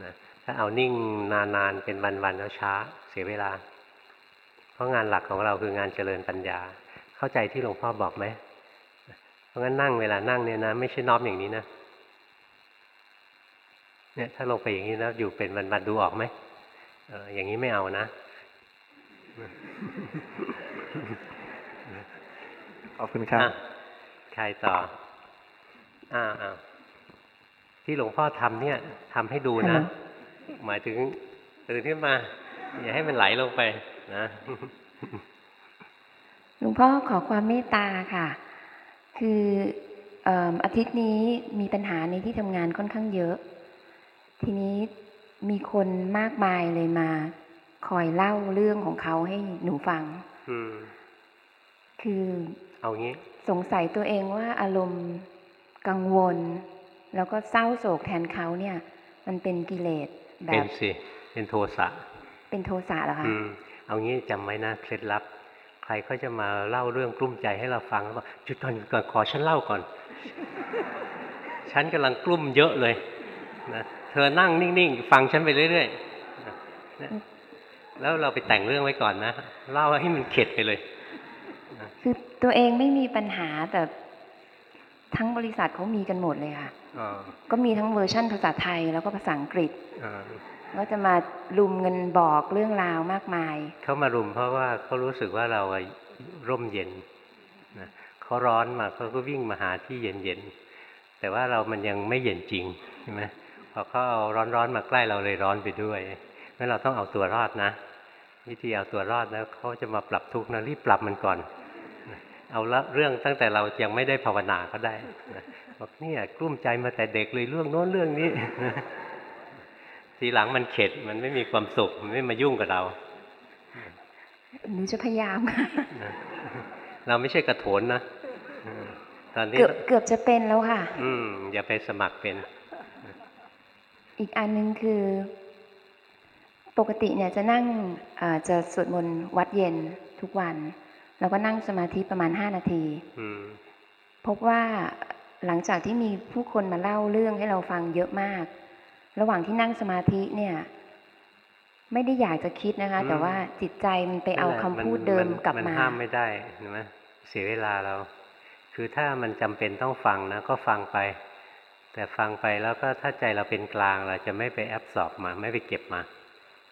นะถ้าเอานิ่งนานๆเป็นวันๆแล้วช้าเสียเวลา เพราะงานหลักของเราคืองานเจริญปัญญา เข้าใจที่หลวงพ่อบอกไหมเพราะงั้นนั่งเวลานั่งเนี่ยนะไม่ใช่น้อมอย่างนี้นะเนี่ยถ้าลงไปอย่างนี้แล้วอยู่เป็นวันๆดูออกไหมอออย่างนี้ไม่เอานะ ขอบคุณครับอะใครต่อ อ้าวอ้าวที่หลวงพ่อทำเนี่ยทำให้ดูนะ หมายถึงตื่นขึ้นมา อย่าให้มันไหลลงไปนะหลวงพ่อขอความเมตตาค่ะ คือเอิ่มอาทิตย์นี้มีปัญหาในที่ทำงานค่อนข้างเยอะ ทีนี้มีคนมากมายเลยมา คอยเล่าเรื่องของเขาให้หนูฟังอืมคือเอางี้ สงสัยตัวเองว่าอารมณ์กังวล แล้วก็เศร้าโศกแทนเขาเนี่ย มันเป็นกิเลสแบเป็นบสิเป็นโทสะเป็นโทสะเหรอคะอืมเอางี้จำไว้นะเคล็ดลับ ใครเขาจะมาเล่าเรื่องกลุ้มใจให้เราฟังแล้วบอกจุดก่อนหยุดก่อนขอฉันเล่าก่อน ฉันกำลังกลุ้มเยอะเลยนะเธอนั่งนิ่งๆ ฟังฉันไปเรื่อยๆนะนะ แล้วเราไปแต่งเรื่องไว้ก่อนนะเล่าให้มันเข็ดไปเลยคือตัวเองไม่มีปัญหาแต่ทั้งบริษัทเขามีกันหมดเลยค่ะอ่าก็มีทั้งเวอร์ชั่นภาษาไทยแล้วก็ภาษาอังกฤษอ่าก็จะมาลุมเงินบอกเรื่องราวมากมาย เขามารุมเพราะว่าเขารู้สึกว่าเราอะร่มเย็นนะเขาร้อนมาเขาก็วิ่งมาหาที่เย็นๆแต่ว่าเรามันยังไม่เย็นจริงใช่ไหมพอเขาเอาร้อนๆมาใกล้เราเลยร้อนไปด้วยงั้นเราต้องเอาตัวรอดนะ วิธีเอาตัวรอดแล้วเขาจะมาปรับทุกข์นะรีบปรับมันก่อนนะเอาละเรื่องตั้งแต่เรายังไม่ได้ภาวนาก็ได้นะบอกเนี่ยกลุ้มใจมาแต่เด็กเลยเรื่องโน้นเรื่องนี้ทีหลังมันเข็ดมันไม่มีความสุขมันไม่มายุ่งกับเราหนูจะพยายามค่ะนะเราไม่ใช่กระโถนนะตอนนี้เกือบเกือบจะเป็นแล้วค่ะ อืมอย่าไปสมัครเป็น อีกอันหนึงคือ ปกติเนี่ยจะนั่งเอ่อจะสวดมนต์วัดเย็นทุกวัน แล้วก็นั่งสมาธิประมาณ5นาทีอืมพบว่าหลังจากที่มีผู้คนมาเล่าเรื่องให้เราฟังเยอะมาก ระหว่างที่นั่งสมาธิเนี่ย ไม่ได้อยากจะคิดนะคะอืมแต่ว่าจิตใจมันไปเอานั่นแหละคำพูดเดิมกลับนมาห้ามไม่ได้เห็นไหมเสียเวลาเรา คือถ้ามันจำเป็นต้องฟังนะก็ฟังไป แต่ฟังไปแล้วก็ถ้าใจเราเป็นกลางเราจะไม่ไปแอบสอบมา ไม่ไปเก็บมา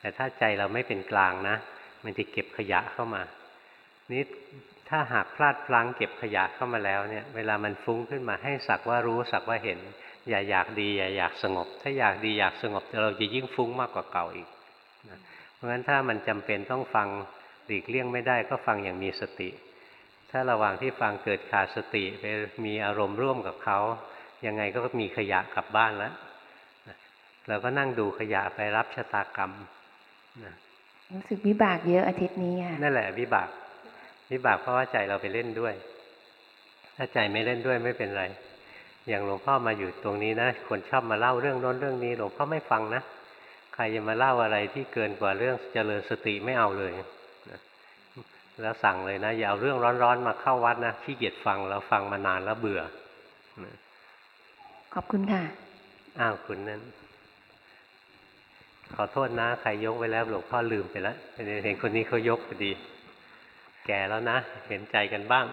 แต่ถ้าใจเราไม่เป็นกลางนะ มันจะเก็บขยะเข้ามา นี่ถ้าหากพลาดพลั้งเก็บขยะเข้ามาแล้วเนี่ย เวลามันฟุ้งขึ้นมาให้สักว่ารู้สักว่าเห็น อย่าอยากดีอย่าอยากสงบ ถ้าอยากดีอยากสงบเราจะยิ่งฟุ้งมากกว่าเก่าอีกนะเพราะฉะนั้นถ้ามันจำเป็นต้องฟังหลีกเลี่ยงไม่ได้ก็ฟังอย่างมีสติ ถ้าระหว่างที่ฟังเกิดขาดสติไปมีอารมณ์ร่วมกับเขายังไงก็มีขยะกลับบ้านแล้วเราก็นั่งดูขยะไปรับชะตากรรม รู้สึกวิบากเยอะอาทิตย์นี้ค่ะนั่นแหละวิบากวิบากเพราะว่าใจเราไปเล่นด้วย ถ้าใจไม่เล่นด้วยไม่เป็นไร อย่างหลวงพ่อมาอยู่ตรงนี้นะคนชอบมาเล่าเรื่องโน้นเรื่องนี้ หลวงพ่อไม่ฟังนะใครจะมาเล่าอะไรที่เกินกว่าเรื่องเจริญสติไม่เอาเลยนะแล้วสั่งเลยนะอย่าเอาเรื่องร้อนๆมาเข้าวัดนะขี้เกียจฟังแล้วฟังมานานแล้วเบื่อนะขอบคุณค่ะอ้าวคุณนั้น ขอโทษนะใครยกไว้แล้วหลวงพ่อลืมไปแล้วเห็นคนนี้เขายกพอดี แก่แล้วนะ เห็นใจกันบ้าง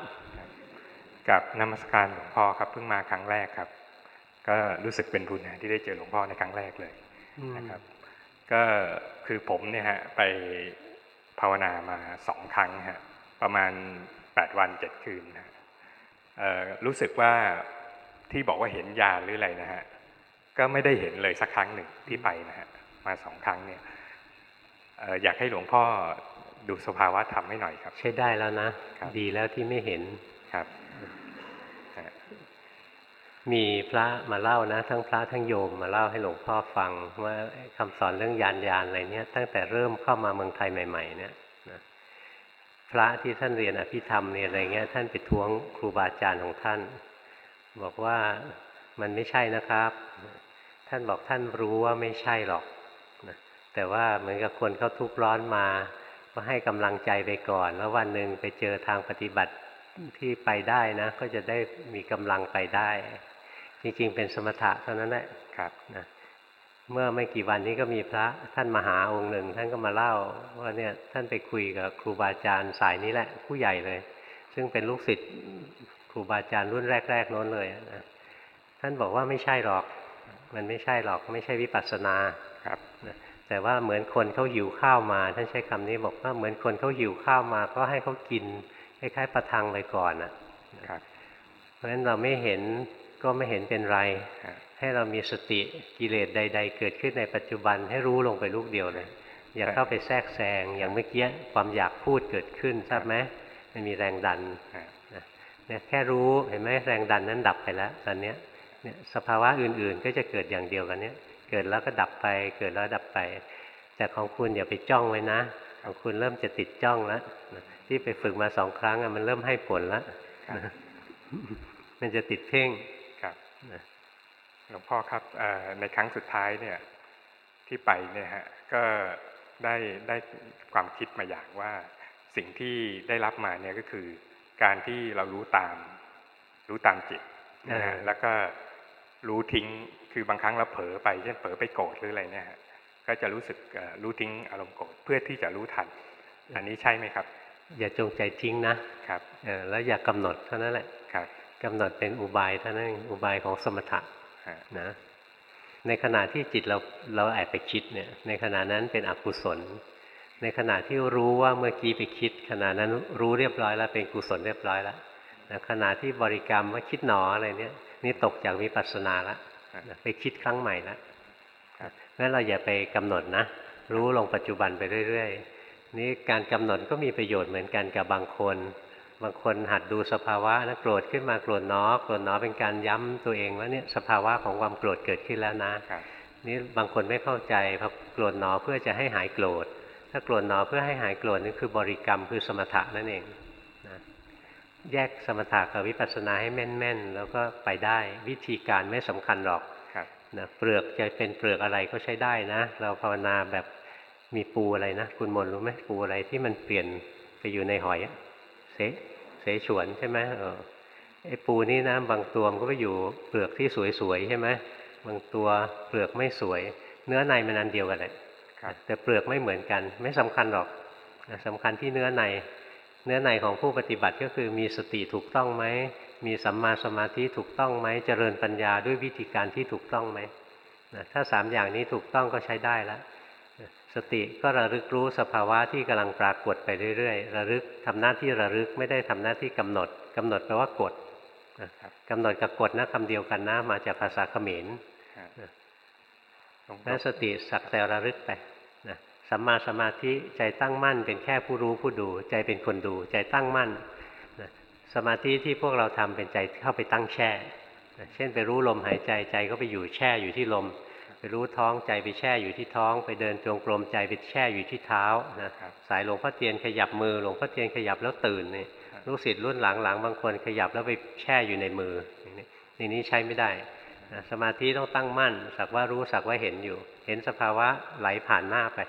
กับนมัสการหลวงพ่อครับเพิ่งมาครั้งแรกครับ ก็รู้สึกเป็นบุญนะที่ได้เจอหลวงพ่อในครั้งแรกเลยนะครับ ก็คือผมเนี่ยฮะไปภาวนามาสองครั้งฮะประมาณแปดวันเจ็ดคืนนะรู้สึกว่าที่บอกว่าเห็นยาหรืออะไรนะฮะก็ไม่ได้เห็นเลยสักครั้งหนึ่งที่ไปนะฮะ มาสองครั้งเนี่ยเอ่ออยากให้หลวงพ่อดูสภาวะธรรมให้หน่อยครับ ใช้ได้แล้วนะครับดีแล้วที่ไม่เห็นครับฮะมีพระมาเล่านะ ทั้งพระทั้งโยมมาเล่าให้หลวงพ่อฟัง ว่าคำสอนเรื่องยานยานอะไรเนี่ยตั้งแต่เริ่มเข้ามาเมืองไทยใหม่ ๆ เนี่ยนะพระที่ท่านเรียนอภิธรรมเนี่ยอะไรเงี้ยท่านไปท้วงครูบาอาจารย์ของท่าน บอกว่ามันไม่ใช่นะครับ ท่านบอกท่านรู้ว่าไม่ใช่หรอกนะ แต่ว่าเหมือนกับคนเขาทุกข์ร้อนมา ก็ให้กำลังใจไปก่อน แล้ววันหนึ่งไปเจอทางปฏิบัติที่ไปได้นะ ก็จะได้มีกำลังไปได้ จริงๆ เป็นสมถะเท่านั้นแหละครับนะเมื่อไม่กี่วันนี้ก็มีพระท่านมหาองค์หนึ่ง ท่านก็มาเล่าว่าเนี่ยท่านไปคุยกับครูบาอาจารย์สายนี้แหละ ผู้ใหญ่เลย ซึ่งเป็นลูกศิษย์ครูบาอาจารย์รุ่นแรกๆโน้นเลยนะท่านบอกว่าไม่ใช่หรอก มันไม่ใช่หรอกไม่ใช่วิปัสสนาครับนะ แต่ว่าเหมือนคนเขาหิวข้าวมา ท่านใช้คำนี้บอกว่าเหมือนคนเขาหิวข้าวมา ก็ให้เขากินคล้ายๆประทังไปก่อนอะครับเพราะฉะนั้นเราไม่เห็นก็ไม่เห็นเป็นไรฮะให้เรามีสติกิเลสใด ๆ เกิดขึ้นในปัจจุบันให้รู้ลงไปลูกเดียวเลย อย่าเข้าไปแทรกแซงอย่างเมื่อกี้ความอยากพูดเกิดขึ้นทราบไหมมันมีแรงดันฮะนะเนี่ยแค่รู้เห็นไหมแรงดันนั้นดับไปแล้วตอนเนี้ยเนี่ยสภาวะอื่นๆก็จะเกิดอย่างเดียวกันเนี้ย เกิดแล้วก็ดับไป เกิดแล้วดับไป แต่ของคุณอย่าไปจ้องไว้นะ ของคุณเริ่มจะติดจ้องแล้วนะที่ไปฝึกมาสองครั้งอะมันเริ่มให้ผลแล้วครับนะมันจะติดเพ่งครับนะหลวงพ่อครับเอ่อในครั้งสุดท้ายเนี่ยที่ไปเนี่ยฮะก็ได้ได้ความคิดมาอย่างว่าสิ่งที่ได้รับมาเนี่ยก็คือ การที่เรารู้ตาม รู้ตามจิตนะฮะเออแล้วก็ รู้ทิ้งคือบางครั้งเราเผลอไปเช่นเผลอไปโกรธหรืออะไรเนี่ยฮะก็จะรู้สึกเอ่อรู้ทิ้งอารมณ์โกรธเพื่อที่จะรู้ทัน อันนี้ใช่ไหมครับ อย่าจงใจทิ้งนะครับเออแล้วอย่ากำหนดเท่านั้นแหละครับกำหนดเป็นอุบายเท่านั้นเองอุบายของสมถะฮะนะในขณะที่จิตเราเราแอบไปคิดเนี่ยในขณะนั้นเป็นอกุศล ในขณะที่รู้ว่าเมื่อกี้ไปคิด ขณะนั้นรู้เรียบร้อยแล้วเป็นกุศลเรียบร้อยแล้วนะขณะที่บริกรรมว่าคิดหนออะไรเนี่ย นี่ตกจากวิปัสสนาแล้วนะไปคิดครั้งใหม่แล้วครับงั้นเราอย่าไปกำหนดนะ รู้ลงปัจจุบันไปเรื่อยๆ นี่การกำหนดก็มีประโยชน์เหมือนกันกับบางคน บางคนหัดดูสภาวะนะโกรธขึ้นมาโกรธหนอโกรธหนอเป็นการย้ำตัวเองว่าเนี่ยสภาวะของความโกรธเกิดขึ้นแล้วนะครับนี่บางคนไม่เข้าใจพอโกรธหนอเพื่อจะให้หายโกรธ ถ้าโกรธหนอเพื่อให้หายโกรธนี่คือบริกรรมคือสมถะนั่นเองนะ แยกสมถะกับวิปัสสนาให้แม่นๆ แล้วก็ไปได้วิธีการไม่สำคัญหรอกครับนะเปลือกจะเป็นเปลือกอะไรก็ใช้ได้นะ เราภาวนาแบบมีปูอะไรนะ คุณมนต์รู้ไหมปูอะไรที่มันเปลี่ยนไปอยู่ในหอยอะเสเสฉวนใช่ไหมเออไอ้ปูนี่นะบางตัวมันก็ไปอยู่เปลือกที่สวยๆใช่ไหมบางตัวเปลือกไม่สวย เนื้อในมันอันเดียวกันแหละครับแต่เปลือกไม่เหมือนกัน ไม่สำคัญหรอกนะสำคัญที่เนื้อใน เนื้อในของผู้ปฏิบัติก็คือมีสติถูกต้องไหม มีสัมมาสมาธิถูกต้องไหม เจริญปัญญาด้วยวิธีการที่ถูกต้องไหมนะถ้าสามอย่างนี้ถูกต้องก็ใช้ได้แล้วนะสติก็ระลึกรู้สภาวะที่กำลังปรากฏไปเรื่อยๆ ระลึกทำหน้าที่ระลึกไม่ได้ทำหน้าที่กำหนดกำหนดแปลว่ากดนะครับกำหนดกับกดนะคำเดียวกันนะมาจากภาษาเขมรครับตรงนั้นสติสักแต่ระลึกไปนะ สัมมาสมาธิใจตั้งมั่น เป็นแค่ผู้รู้ผู้ดู ใจเป็นคนดู ใจตั้งมั่นนะสมาธิที่พวกเราทำเป็นใจเข้าไปตั้งแช่นะเช่นไปรู้ลมหายใจใจก็ไปอยู่แช่อยู่ที่ลม ไปรู้ท้องใจไปแช่อยู่ที่ท้อง ไปเดินจงกรมใจไปแช่อยู่ที่เท้านะสายหลวงพ่อเทียนขยับมือหลวงพ่อเทียนขยับแล้วตื่นนี่ลูกศิษย์รุ่นหลังๆบางคนขยับแล้วไปแช่อยู่ในมืออย่างนี้ในนี้ใช้ไม่ได้นะสมาธิต้องตั้งมั่น สักว่ารู้สักว่าเห็นอยู่ เห็นสภาวะไหลผ่านหน้าไป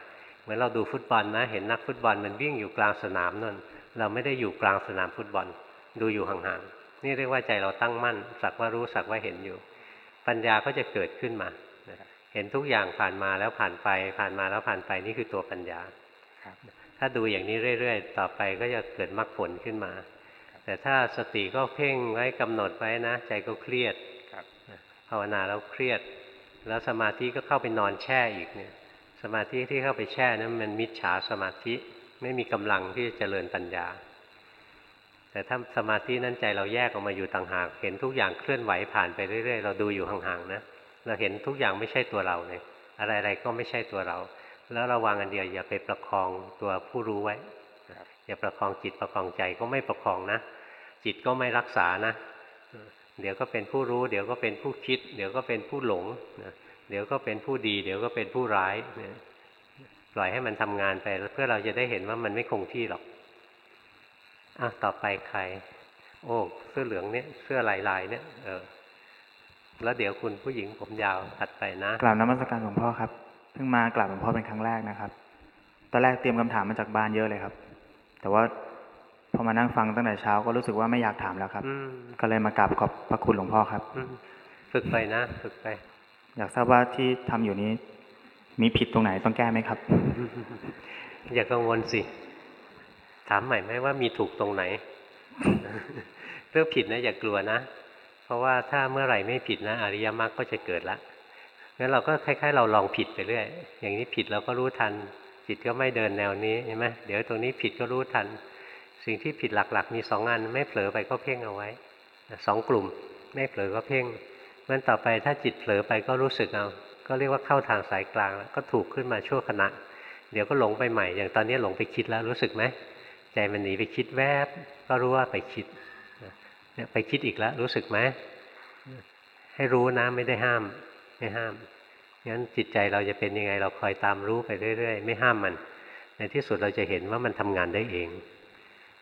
เหมือนเราดูฟุตบอลนะ เห็นนักฟุตบอลมันวิ่งอยู่กลางสนามนั่น เราไม่ได้อยู่กลางสนามฟุตบอล ดูอยู่ห่างๆ นี่เรียกว่าใจเราตั้งมั่น สักว่ารู้สักว่าเห็นอยู่ ปัญญาก็จะเกิดขึ้นมานะเห็นทุกอย่างผ่านมาแล้วผ่านไป ผ่านมาแล้วผ่านไปนี่คือตัวปัญญาครับถ้าดูอย่างนี้เรื่อยๆ ต่อไปก็จะเกิดมรรคผลขึ้นมา แต่ถ้าสติก็เพ่งไว้กำหนดไว้นะ ใจก็เครียดครับภาวนาแล้วเครียด แล้วสมาธิก็เข้าไปนอนแช่อีกเนี่ย สมาธิที่เข้าไปแช่นั้นมันมิจฉาสมาธิไม่มีกำลังที่จะเจริญปัญญา แต่ถ้าสมาธินั้นใจเราแยกออกมาอยู่ต่างหาก เห็นทุกอย่างเคลื่อนไหวผ่านไปเรื่อยๆ เราดูอยู่ห่างๆนะ เราเห็นทุกอย่างไม่ใช่ตัวเราเลยอะไรๆก็ไม่ใช่ตัวเรา แล้วระวังอันเดียวอย่าไปประคองตัวผู้รู้ไว้อย่าประคองจิตประคองใจก็ไม่ประคองนะ จิตก็ไม่รักษานะ เดี๋ยวก็เป็นผู้รู้ เดี๋ยวก็เป็นผู้คิด เดี๋ยวก็เป็นผู้หลงนะ เดี๋ยวก็เป็นผู้ดี เดี๋ยวก็เป็นผู้ร้ายนะปล่อยให้มันทำงานไปเพื่อเราจะได้เห็นว่ามันไม่คงที่หรอกอะต่อไปใคร โอ้เสื้อเหลืองเนี่ยเสื้อลายลายๆเนี่ย เออ แล้วเดี๋ยวคุณผู้หญิงผมยาวถัดไปนะกราบนมัสการหลวงพ่อครับเพิ่งมากราบหลวงพ่อเป็นครั้งแรกนะครับ ตอนแรกเตรียมคำถามมาจากบ้านเยอะเลยครับ แต่ว่าพอมานั่งฟังตั้งแต่เช้าก็รู้สึกว่าไม่อยากถามแล้วครับอืมก็เลยมากราบขอบพระคุณหลวงพ่อครับอืมฝึกไปนะ ฝึกไป อยากทราบว่าที่ทำอยู่นี้ มีผิดตรงไหนต้องแก้ไหมครับ อย่ากังวลสิ ถามใหม่ไหมว่ามีถูกตรงไหน เรื่องผิดนะอย่ากลัวนะ เพราะว่าถ้าเมื่อไหร่ไม่ผิดนะอริยมรรคก็จะเกิดละงั้นเราก็คล้ายๆ เราลองผิดไปเรื่อย อย่างนี้ผิดเราก็รู้ทัน จิตก็ไม่เดินแนวนี้ใช่ไหมเดี๋ยวตรงนี้ผิดก็รู้ทัน สิ่งที่ผิดหลักๆ มีสองอัน ไม่เผลอไปก็เพ่งเอาไว้สองกลุ่ม ไม่เผลอก็เพ่ง มันต่อไปถ้าจิตเผลอไปก็รู้สึกเอาก็เรียกว่าเข้าทางสายกลางแล้วก็ถูกขึ้นมาชั่วขณะ เดี๋ยวก็หลงไปใหม่ อย่างตอนนี้หลงไปคิดแล้วรู้สึกไหมใจมันหนีไปคิดแวบ ก็รู้ว่าไปคิดเนี่ยไปคิดอีกแล้วรู้สึกไหมให้รู้นะไม่ได้ห้ามไม่ห้ามงั้นจิตใจเราจะเป็นยังไงเราคอยตามรู้ไปเรื่อยๆ ไม่ห้ามมัน ในที่สุดเราจะเห็นว่ามันทำงานได้เอง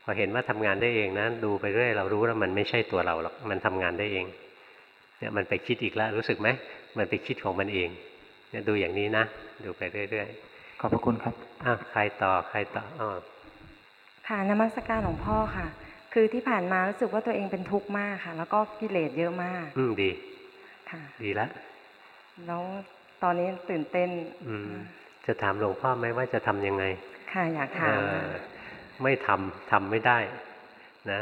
พอเห็นว่าทำงานได้เองนะดูไปเรื่อยเรารู้ว่ามันไม่ใช่ตัวเราหรอกมันทำงานได้เอง เนี่ยมันไปคิดอีกแล้วรู้สึกไหมมันไปคิดของมันเองเนี่ยดูอย่างนี้นะดูไปเรื่อยๆขอบพระคุณครับอะใครต่อใครต่ออ๋อค่ะนมัสการหลวงพ่อค่ะ คือที่ผ่านมารู้สึกว่าตัวเองเป็นทุกข์มากค่ะ แล้วก็กิเลสเยอะมาก อืมดี ค่ะ ดีแล้วแล้วตอนนี้ตื่นเต้น อืมจะถามหลวงพ่อไหมว่าจะทำยังไง ค่ะอยากถามเอ่อไม่ทำทำไม่ได้นะ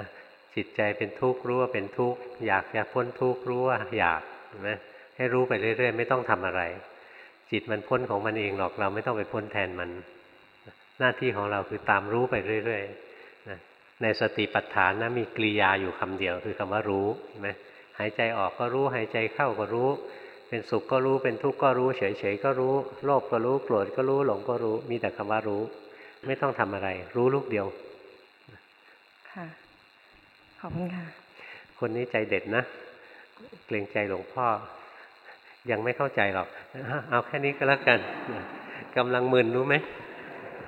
จิตใจเป็นทุกข์รู้ว่าเป็นทุกข์อยากอยากพ้นทุกข์รู้ว่าอยากเห็นไหมให้รู้ไปเรื่อย ๆ ไม่ต้องทำอะไร จิตมันพ้นของมันเองหรอกเราไม่ต้องไปพ้นแทนมัน หน้าที่ของเราคือตามรู้ไปเรื่อยๆในสติปัฏฐานนะมีกริยาอยู่คำเดียวคือคำว่ารู้เห็นไหมหายใจออกก็รู้หายใจเข้าก็รู้ เป็นสุขก็รู้เป็นทุกข์ก็รู้ เฉยๆก็รู้ โลภก็รู้โกรธก็รู้หลงก็รู้ มีแต่คำว่ารู้ ไม่ต้องทำอะไร รู้ลูกเดียว ขอบคุณค่ะ คนนี้ใจเด็ดนะ เกรงใจหลวงพ่อ ยังไม่เข้าใจหรอก เอาแค่นี้ก็แล้วกันกำลังมึนรู้ไหม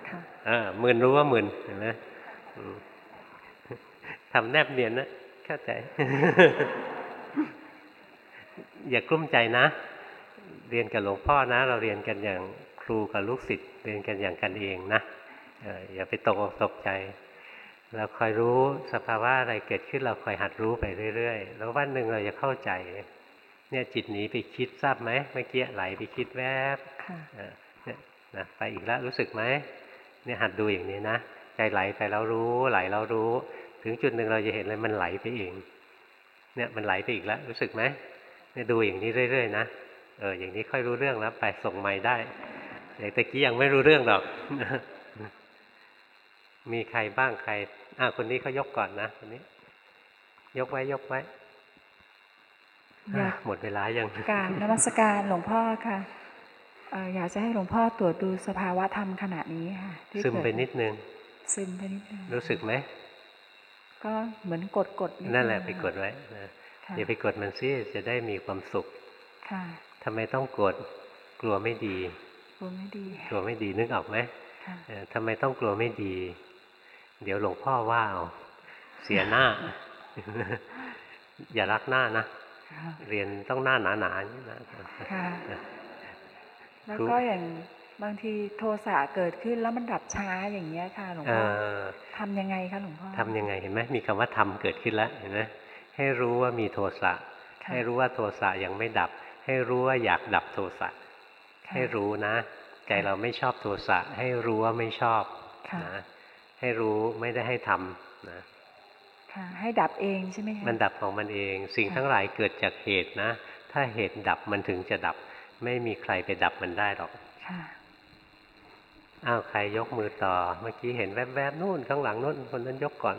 ค่ะอ่ามึนรู้ว่ามึนเห็นไหมอืมทำแนบเนียนนะเข้าใจ อย่ากลุ้มใจนะ เรียนกับหลวงพ่อนะ เราเรียนกันอย่างครูกับลูกศิษย์เรียนกันอย่างกันเองนะเอออย่าไปตกอกตกใจ เราคอยรู้สภาวะอะไรเกิดขึ้นเราคอยหัดรู้ไปเรื่อยๆ แล้ววันหนึ่งเราจะเข้าใจ เนี่ยจิตหนีไปคิดทราบไหมเมื่อกี้ไหลไปคิดแวบค่ะเออเนี่ยนะไปอีกแล้วรู้สึกไหมเนี่ยหัดดูอย่างนี้นะใจไหลไปแล้วรู้ไหลแล้วรู้ ถึงจุดหนึ่งเราจะเห็นเลยมันไหลไปเองเนี่ยมันไหลไปอีกแล้วรู้สึกไหมเนี่ยดูอย่างนี้เรื่อยๆนะเอออย่างนี้ค่อยรู้เรื่องแล้วไปส่งใหม่ได้อย่างตะกี้ยังไม่รู้เรื่องหรอก มีใครบ้างใคร อ่าคนนี้เขายกก่อนนะคนนี้ ยกไว้ยกไว้อยากอะหมดเวลายังกราบนมัสการหลวงพ่อค่ะเอ่ออยากจะให้หลวงพ่อตรวจดูสภาวะธรรมขณะนี้ค่ะที่ซึมไปเกินิดนึง ซึมไปนิดนึงรู้สึกไหมก็เหมือนกดกดดนั่นแหละงไปกดไว้นะค่ะอย่าไปกดมันซิจะได้มีความสุขค่ะทำไมต้องกดกลัวไม่ดี กลัวไม่ดี กลัวไม่ดีนึกออกไหมค่ะเออทำไมต้องกลัวไม่ดี เดี๋ยวหลวงพ่อว่าเอาเสียหน้า อย่ารักหน้านะค่ะเรียนต้องหน้าหนาๆอย่างนี้นะค่ะแล้วรู้ก็อย่างบางทีโทสะเกิดขึ้นแล้วมันดับช้าอย่างเงี้ยค่ะหลวงเอพ่ออทำยังไงคะหลวงพ่อทำยังไงเห็นไหมมีคำว่าทำเกิดขึ้นแล้วเห็นไหมให้รู้ว่ามีโทสะค่ะให้รู้ว่าโทสะยังไม่ดับ ให้รู้ว่าอยากดับโทสะค่ะให้รู้นะ ใจเราไม่ชอบโทสะให้รู้ว่าไม่ชอบค่ะนะ ให้รู้ไม่ได้ให้ทำนะค่ะให้ดับเองใช่ไหมคะมันดับของมันเอง สิ่งค่ะทั้งหลายเกิดจากเหตุนะ ถ้าเหตุดับมันถึงจะดับ ไม่มีใครไปดับมันได้หรอกค่ะอ้าวใครยกมือต่อ เมื่อกี้เห็นแวบๆนู่นข้างหลังนู่นคนนั้นยกก่อน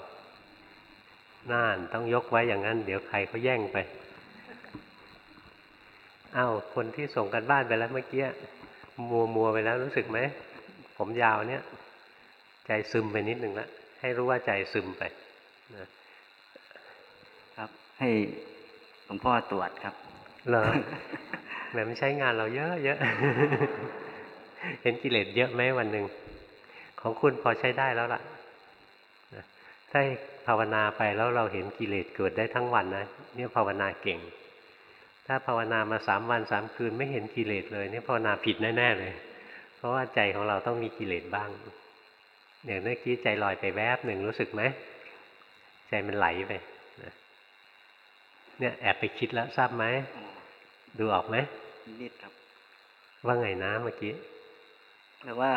น่านต้องยกไว้อย่างนั้น เดี๋ยวใครเขาแย่งไปอ้าวคนที่ส่งกันบ้านไปแล้วเมื่อกี้มัวมัวๆไปแล้วรู้สึกไหมผมยาวเนี่ย ใจซึมไปนิดหนึ่งละให้รู้ว่าใจซึมไปนะครับ ให้หลวงพ่อตรวจครับเหรอแหมมันใช้งานเราเยอะเยอะเห็นกิเลสเยอะไหมวันหนึ่งของคุณพอใช้ได้แล้วล่ะนะถ้าภาวนาไปแล้วเราเห็นกิเลสเกิดได้ทั้งวันนะเนี่ยภาวนาเก่ง ถ้าภาวนามาสามวันสามคืนไม่เห็นกิเลสเลยเนี่ยภาวนาผิดแน่ๆเลย เพราะว่าใจของเราต้องมีกิเลสบ้าง อย่างเมื่อกี้ใจลอยไปแวบหนึ่งรู้สึกไหมใจมันไหลไปนะเนี่ยแอบไปคิดแล้วทราบไหมดูออกไหมนิดครับ ว่าไงนะเมื่อกี้แปลว่า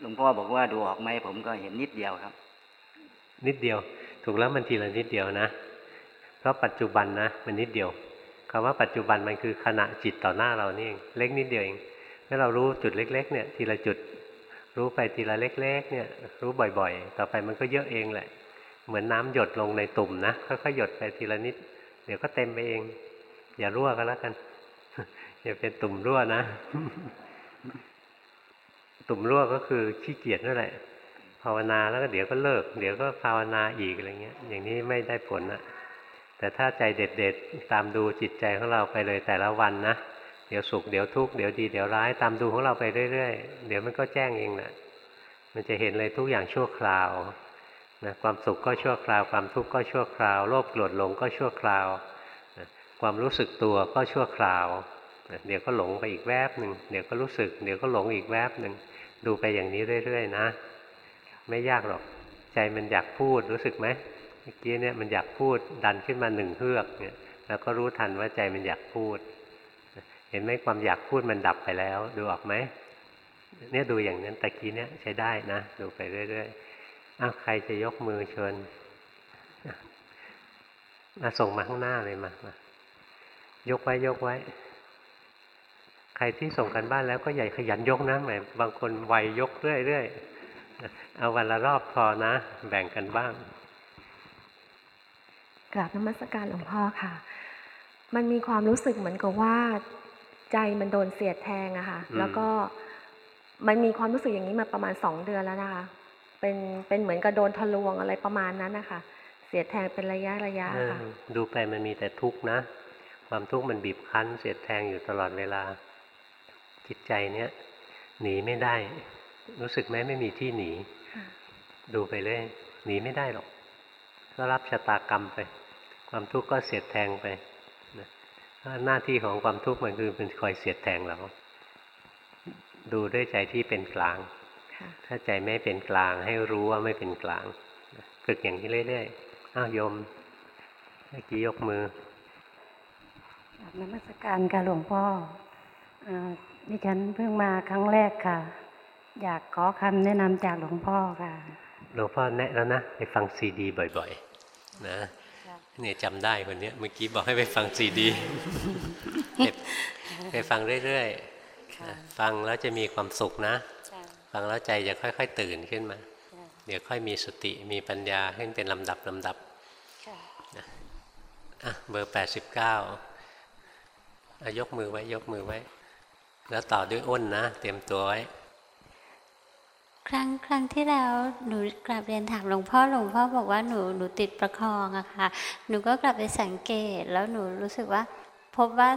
หลวงพ่อบอกว่าดูออกไหมผมก็เห็นนิดเดียวครับ นิดเดียว ถูกแล้วมันทีละนิดเดียวนะ เพราะปัจจุบันนะมันนิดเดียวคำว่าปัจจุบันมันคือขณะจิตต่อหน้าเรานี่เองเล็กนิดเดียวเองถ้าเรารู้จุดเล็ก ๆ เนี่ยทีละจุด รู้ไปทีละเล็ก ๆ เนี่ย รู้บ่อยๆ ต่อไปมันก็เยอะเองแหละ เหมือนน้ำหยดลงในตุ่มนะค่อยๆหยดไปทีละนิด เดี๋ยวก็เต็มไปเอง อย่ารั่วก็แล้วกันอย่าเป็นตุ่มรั่วนะ ตุ่มรั่วก็คือขี้เกียจนั่นแหละ ภาวนาแล้วก็เดี๋ยวก็เลิก เดี๋ยวก็ภาวนาอีกอะไรเงี้ย อย่างนี้ไม่ได้ผลนะแต่ถ้าใจเด็ดๆตามดูจิตใจของเราไปเลยแต่ละวันนะ เดี๋ยวสุขเดี๋ยวทุกข์เดี๋ยวดีเดี๋ยวร้ายตามดูของเราไปเรื่อยๆ เดี๋ยวมันก็แจ้งเองนะมันจะเห็นเลยทุกอย่างชั่วคราวนะความสุขก็ชั่วคราว ความทุกข์ก็ชั่วคราวโลภโกรธหลงก็ชั่วคราวนะความรู้สึกตัวก็ชั่วคราวนะเดี๋ยวก็หลงไปอีกแวบหนึ่งเดี๋ยวก็รู้สึก เดี๋ยวก็หลงอีกแวบหนึ่งดูไปอย่างนี้เรื่อยๆนะ ไม่ยากหรอกใจมันอยากพูดรู้สึกไหมเมื่อกี้เนี่ยมันอยากพูดดันขึ้นมาหนึ่งเฮือกเนี่ยแล้วก็รู้ทันว่าใจมันอยากพูด เห็นไหมความอยากพูดมันดับไปแล้ว ดูออกไหมเนี่ยดูอย่างนั้นตะกี้เนี่ยใช้ได้นะ ดูไปเรื่อยๆอ้าวใครจะยกมือเชิญมาส่งมาข้างหน้าเลยมามายกไว้ยกไว้ ใครที่ส่งกันบ้านแล้วก็ใหญ่ขยันยกนะแหมบางคนไวยกเรื่อยๆเอาวันละรอบพอนะ แบ่งกันบ้างกราบนมัสการหลวงพ่อค่ะ มันมีความรู้สึกเหมือนกับว่า ใจมันโดนเสียดแทงอะค่ะอืมแล้วก็มันมีความรู้สึกอย่างนี้มาประมาณสองเดือนแล้วนะคะ เป็นเป็นเหมือนกับโดนทะลวงอะไรประมาณนั้นนะคะ เสียดแทงเป็นระยะระยะเออค่ะดูไปมันมีแต่ทุกข์นะ ความทุกข์มันบีบคั้น เสียดแทงอยู่ตลอดเวลา จิตใจเนี้ยหนีไม่ได้ รู้สึกไหมไม่มีที่หนีค่ะดูไปเรื่อยหนีไม่ได้หรอก ก็รับชะตากรรมไป ความทุกข์ก็เสียดแทงไปนะ หน้าที่ของความทุกข์มันคือเป็นคอยเสียดแทงเราดูด้วยใจที่เป็นกลาง ถ้าใจไม่เป็นกลางให้รู้ว่าไม่เป็นกลาง ฝึกอย่างนี้เรื่อยๆ อ้าวโยมเมื่อกี้ยกมือกราบนมัสการค่ะหลวงพ่อเอ่อดิฉันเพิ่งมาครั้งแรกค่ะ อยากขอคำแนะนำจากหลวงพ่อค่ะ หลวงพ่อแนะแล้วนะ ไปฟังซีดีบ่อยๆ นะ เนี่ยจำได้คนเนี้ยเมื่อกี้บอกให้ไปฟังซีดีไปไปฟังเรื่อยๆนะฟังแล้วจะมีความสุขนะ ฟังแล้วใจจะค่อยๆ ตื่นขึ้นมา เดี๋ยวค่อยมีสติมีปัญญาขึ้นเป็นลำดับลำดับนะอะเบอร์แปดสิบเก้ายกมือไว้ยกมือไว้ แล้วต่อด้วยอ้นนะ เตรียมตัวไว้ ครั้งครั้งที่แล้วหนูกลับเรียนถามหลวงพ่อหลวงพ่อบอกว่าหนูหนูติดประคองอะค่ะ หนูก็กลับไปสังเกตแล้วหนูรู้สึกว่า พบว่า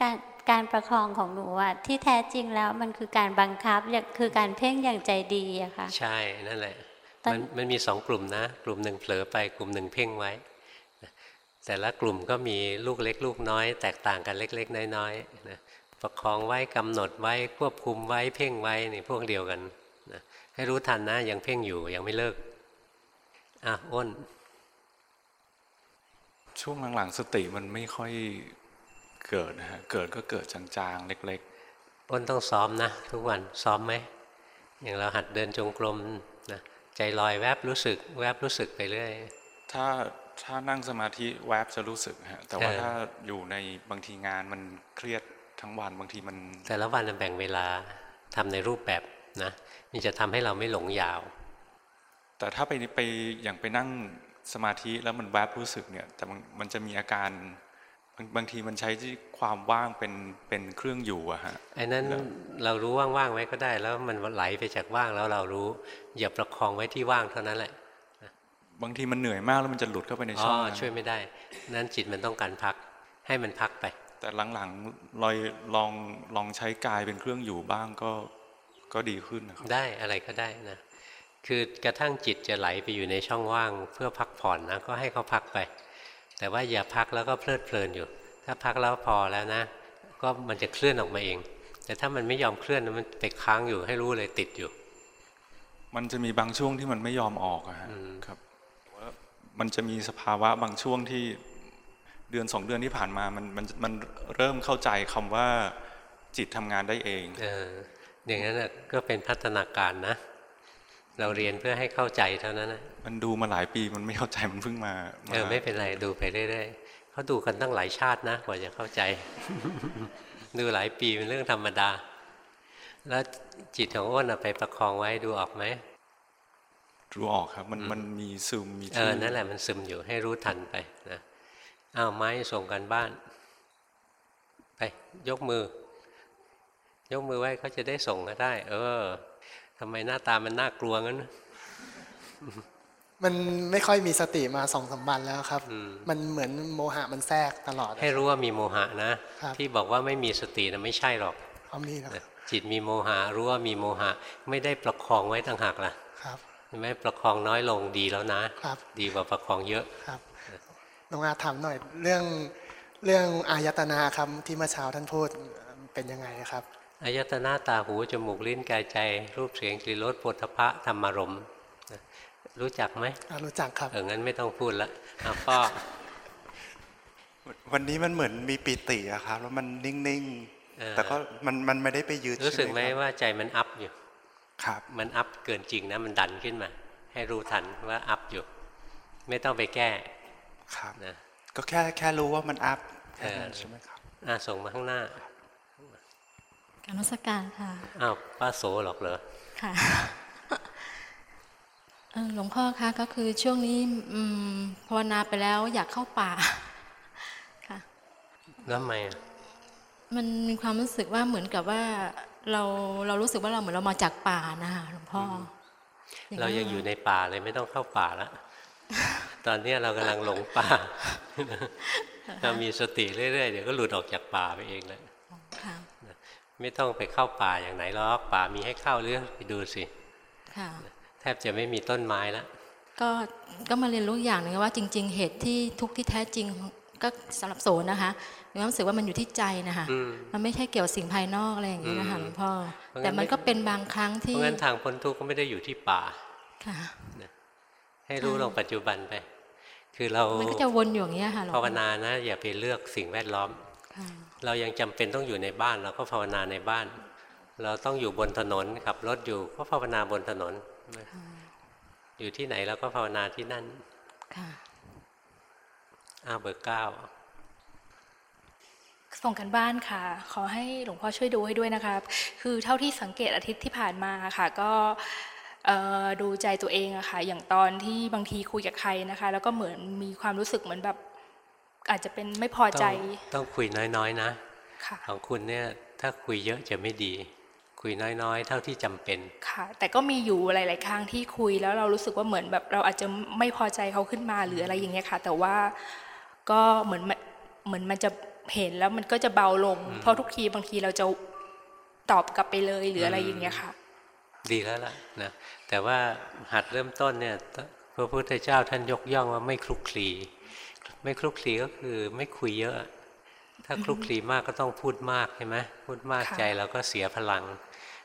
การการประคองของหนูอะที่แท้จริงแล้วมันคือการบังคับอย่างคือการเพ่งอย่างใจดีอะค่ะ ใช่นั่นแหละตอนมันมันมีสองกลุ่มนะ กลุ่มหนึ่งเผลอไปกลุ่มหนึ่งเพ่งไว้ แต่ละกลุ่มก็มีลูกเล็กลูกน้อย แตกต่างกันเล็ก ๆ น้อยๆนะประคองไว้กำหนดไว้ควบคุมไว้เพ่งไว้นี่พวกเดียวกันนะ ให้รู้ทันนะ ยังเพ่งอยู่ยังไม่เลิก อะอ้น ช่วงหลังๆสติมันไม่ค่อยเกิดนะฮะเกิดก็เกิดจางๆ เล็กอ้นต้องซ้อมนะ ทุกวันซ้อมไหมอย่างเราหัดเดินจงกรมนะใจลอยแวบรู้สึก แวบรู้สึกไปเรื่อยๆถ้าถ้านั่งสมาธิแวบจะรู้สึกฮะแต่ว่าเออถ้าอยู่ในบางทีงานมันเครียดทั้งวันบางทีมัน แต่ละวันแบ่งเวลาทำในรูปแบบ นะมันจะทำให้เราไม่หลงยาว แต่ถ้าไปไปอย่างไปนั่งสมาธิแล้วมันแวบรู้สึกเนี่ย แต่มันมันจะมีอาการบางบางทีมันใช้ที่ความว่างเป็นเป็นเครื่องอยู่อะฮะไอ้นั้นแล้วเรารู้ว่างๆไว้ก็ได้ แล้วมันไหลไปจากว่างแล้วเรารู้ อย่าประคองไว้ที่ว่างเท่านั้นแหละบางทีมันเหนื่อยมากแล้วมันจะหลุดเข้าไปในอ๋ช่อองนั้นช่วยไม่ได้ นั้นจิตมันต้องการพักให้มันพักไป แต่หลังๆลอยลองลองใช้กายเป็นเครื่องอยู่บ้างก็ ก็ดีขึ้นนะครับได้อะไรก็ได้นะคือกระทั่งจิตจะไหลไปอยู่ในช่องว่างเพื่อพักผ่อนนะก็ให้เขาพักไป แต่ว่าอย่าพักแล้วก็เพลิดเพลินอยู่ ถ้าพักแล้วพอแล้วนะ ก็มันจะเคลื่อนออกมาเอง แต่ถ้ามันไม่ยอมเคลื่อนมันไปค้างอยู่ให้รู้เลยติดอยู่ มันจะมีบางช่วงที่มันไม่ยอมออกอะฮะครับว่ามันจะมีสภาวะบางช่วงที่เดือนสองเดือนที่ผ่านมามันมันมันเริ่มเข้าใจคำว่าจิตทำงานได้เองเอออย่างนั้นน่ะก็เป็นพัฒนาการนะ เราเรียนเพื่อให้เข้าใจเท่านั้นนะมันดูมาหลายปีมันไม่เข้าใจมันเพิ่งมาเออไม่เป็นไรดูไปเรื่อยๆเขาดูกันตั้งหลายชาตินะกว่าจะเข้าใจ ดูหลายปีเป็นเรื่องธรรมดา แล้วจิตของอ้นน่ะไปประคองไว้ดูออกไหมรู้ออกครับ มันมันมีซึมมีเออนั่นแหละมันซึมอยู่ให้รู้ทันไปนะอ้าวไม้ส่งกันบ้าน ไป ยกมือ ยกมือไว้เขาจะได้ส่งก็ได้ เออทำไมหน้าตามันน่ากลัวงั้น มันไม่ค่อยมีสติมาสองสามวันแล้วครับ มันเหมือนโมหะมันแทรกตลอด ให้รู้ว่ามีโมหะนะครับที่บอกว่าไม่มีสตินะไม่ใช่หรอกเขามีแล้วจิตมีโมหะรู้ว่ามีโมหะ ไม่ได้ประคองไว้ต่างหากล่ะ ครับเห็นไหมประคองน้อยลงดีแล้วนะครับ ดีกว่าประคองเยอะครับน้องอาถามหน่อยเรื่องเรื่องอายตนาครับที่เมื่อเช้าท่านพูดเป็นยังไงครับ อายตนะตาหูจมูกลิ้นกายใจ รูปเสียงกลิ่นรสปุถะพะธรรมารมณ์นะรู้จักไหมอ่ารู้จักครับเอองั้นไม่ต้องพูดละเอาพ่อวันนี้มันเหมือนมีปิติอะครับแล้วมันนิ่งเออๆแต่ก็มันมันไม่ได้ไปยึดรู้สึกไหมใช่ครับว่าใจมัน up อยู่ ครับ มัน up เกินจริงนะมันดันขึ้นมา ให้รู้ทันว่า up อยู่ ไม่ต้องไปแก้ครับนะก็แค่แค่รู้ว่ามัน up เอแค่อนั้นใช่ไหมครับอะส่งมาข้างหน้าการ นมัสการค่ะอ้าวป้าโสหรอกเหรอค่ะเอ่อหลวงพ่อคะก็คือช่วงนี้อืมภาวนาไปแล้วอยากเข้าป่าค่ะแล้วทำไมอะมันมีความรู้สึกว่าเหมือนกับว่าเราเรารู้สึกว่าเราเหมือนเรามาจากป่านะคะหลวงพ่ออเรายังอยู่ในป่าเลยไม่ต้องเข้าป่าแล้วตอนเนี้ยเรากำลังหลงป่าเรามีสติเรื่อยๆเดี๋ยวก็หลุดออกจากป่าไปเองแหละค่ะ ไม่ต้องไปเข้าป่าอย่างไหนหรอกป่ามีให้เข้าหรือไปดูสิค่ะแทบจะไม่มีต้นไม้แล้วก็ก็มาเรียนรู้อย่างหนึ่งว่าจริง ๆ เหตุที่ทุกข์ที่แท้จริงก็สำหรับโสนนะคะมีความรู้สึกว่ามันอยู่ที่ใจนะคะอืมมันไม่ใช่เกี่ยวกับสิ่งภายนอกอะไรอย่างนี้นะคะอืมหลวงพ่อเพราะงั้นแต่มันก็เป็นบางครั้งเพที่ราะงั้นทางพ้นทุกข์ก็ไม่ได้อยู่ที่ป่าค่ะให้รู้ใช่ลงปัจจุบันไป คือเรามันก็จะวนอยู่อย่างเงี้ยค่ะหลวงภาพ่วอนานะอย่าไปเลือกสิ่งแวดล้อมค่ะ เรายังจำเป็นต้องอยู่ในบ้านเราก็ภาวนาในบ้าน เราต้องอยู่บนถนนขับรถอยู่ก็ภาวนาบนถนน อยู่ที่ไหนเราก็ภาวนาที่นั่นค่ะอ้าวเบอร์เก้าส่งกันบ้านค่ะ ขอให้หลวงพ่อช่วยดูให้ด้วยนะคะคือเท่าที่สังเกตอาทิตย์ที่ผ่านมาค่ะ ก็เอ่อดูใจตัวเองอะค่ะอย่างตอนที่บางทีคุยกับใครนะคะ แล้วก็เหมือนมีความรู้สึกเหมือนแบบ อาจจะเป็นไม่พอใจ ต้องต้องคุยน้อยๆนะค่ะของคุณเนี่ยถ้าคุยเยอะจะไม่ดี คุยน้อยๆ เท่าที่จำเป็นค่ะ แต่ก็มีอยู่หลาย ๆ ครั้งที่คุยแล้วเรารู้สึกว่าเหมือนแบบเราอาจจะไม่พอใจเขาขึ้นมาหรืออะไรอย่างเงี้ยค่ะ แต่ว่าก็เหมือนมันเหมือนมันจะเห็นแล้วมันก็จะเบาลง เพราะทุกทีบางทีเราจะตอบกลับไปเลยหรืออะไรอย่างเงี้ยค่ะ ดีแล้วล่ะนะแต่ว่าหัดเริ่มต้นเนี่ยพระพุทธเจ้าท่านยกย่องว่าไม่คลุกคลี ไม่คลุกคลีก็คือไม่คุยเยอะ ถ้าคลุกคลีมากก็ต้องพูดมากใช่ไหมพูดมากค่ะใจเราก็เสียพลัง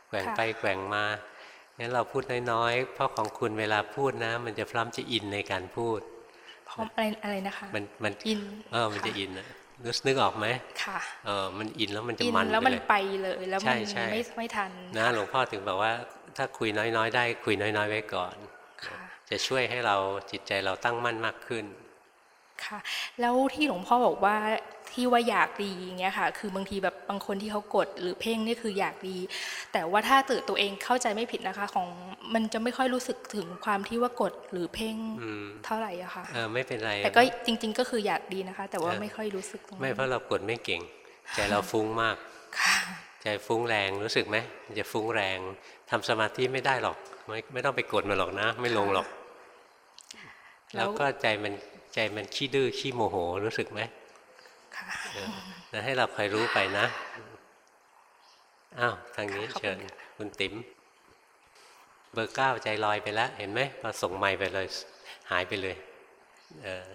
แกว่งค่ะไปแกว่งมางั้นเราพูดน้อยๆ เพราะของคุณเวลาพูดนะ มันจะพร้อมจะอินในการพูด พร้อมอะไรอะไรนะคะ มันมันอินเออมันจะอินนะนึกนึกออกไหมค่ะเออมันอินแล้วมันจะอินมันแล้วไปมันเลยไปเลยแล้วมันใช่ใช่ไม่ไม่ทันนะหลวงพ่อถึงบอกว่า ถ้าคุยน้อยๆ ได้ คุยน้อยๆไว้ก่อน จะช่วยให้เราจิตใจเราตั้งมั่นมากขึ้น ค่ะ แล้วที่หลวงพ่อบอกว่าที่ว่าอยากดีอย่างเงี้ยค่ะ คือบางทีแบบบางคนที่เขากดหรือเพ่งนี่คืออยากดี แต่ว่าถ้าตื่นตัวเองเข้าใจไม่ผิดนะคะของมันจะไม่ค่อยรู้สึกถึงความที่ว่ากดหรือเพ่งอืมเท่าไหร่อะค่ะเออไม่เป็นไร แต่ก็จริง ๆ ก็คืออยากดีนะคะ แต่ว่าเออไม่ค่อยรู้สึกตรงนั้นไม่เพราะเรากดไม่เก่งใจเราฟุ้งมากใจฟุ้งแรงรู้สึกไหมมันจะฟุ้งแรงทำสมาธิไม่ได้หรอก ไม่ไม่ต้องไปกดมันหรอกนะ ไม่ลงหรอก แล้แล้ววก็ใจมัน ใจมันขี้ดื้อขี้โมโหรู้สึกไหมค่ะเออนะให้เราคอยรู้ไปนะอ้าวทางนี้ขอบคุณเชิญคุณติ๋มเบอร์เก้าใจลอยไปแล้ว เห็นไหมพอส่งไม้ไปเลย หายไปเลยเออ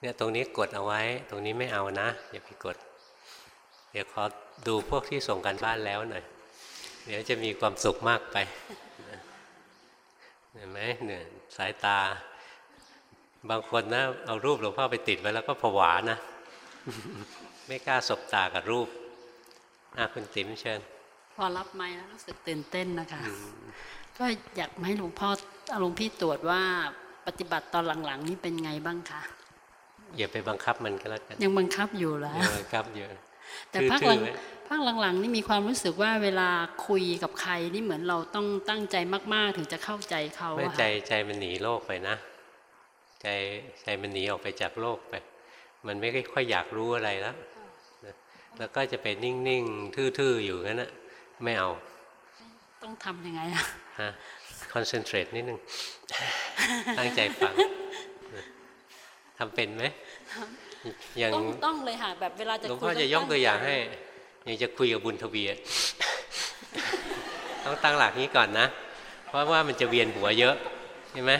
เนี่ยตรงนี้กดเอาไว้ ตรงนี้ไม่เอานะอย่าไปกด เดี๋ยวขอดูพวกที่ส่งกันบ้านแล้วหน่อยเดี๋ยวจะมีความสุขมากไปเห็นไหมเนี่ยสายตา บางคนนะเอารูปหลวงพ่อไปติดไว้แล้วก็ผวานะ ไม่กล้าสบตากับรูปอะคุณติ๋มเชิญ พอรับไม้แล้วรู้สึกตื่นเต้นนะคะ ก็อยากให้หลวงพ่อหลวงพี่ตรวจว่าปฏิบัติตอนหลังๆ นี้เป็นไงบ้างคะอย่าไปบังคับมันก็แล้วกันยังบังคับอยู่แล้วอย่าบังคับเยอะแต่ทื่อภาคๆหลังไว้ภาคหลังๆ นี่มีความรู้สึกว่าเวลาคุยกับใครนี่เหมือนเราต้องตั้งใจมาก ๆ ถึงจะเข้าใจเขาไม่อะใจค่ะใจมันหนีโลกไปนะ ใจใจมันหนีออกไปจากโลกไป มันไม่ค่อยอยากรู้อะไรแล้วนะแล้วก็จะไปนิ่งๆ ทื่อๆ อยู่งั้นนะไม่เอา ต้องทำยังไงอะฮะคอนเซนเทรตนิดนึง ตั้งใจฟังนะทำเป็นไหมอย่างต้องต้องเลยค่ะ แบบเวลาจะหลวงคุพ่อจะยกตัวอย่างให้อย่างจะคุยกับบุญทวีอะต้องตั้งหลักนี้ก่อนนะ เพราะว่ามันจะเวียนหัวเยอะใช่ไหม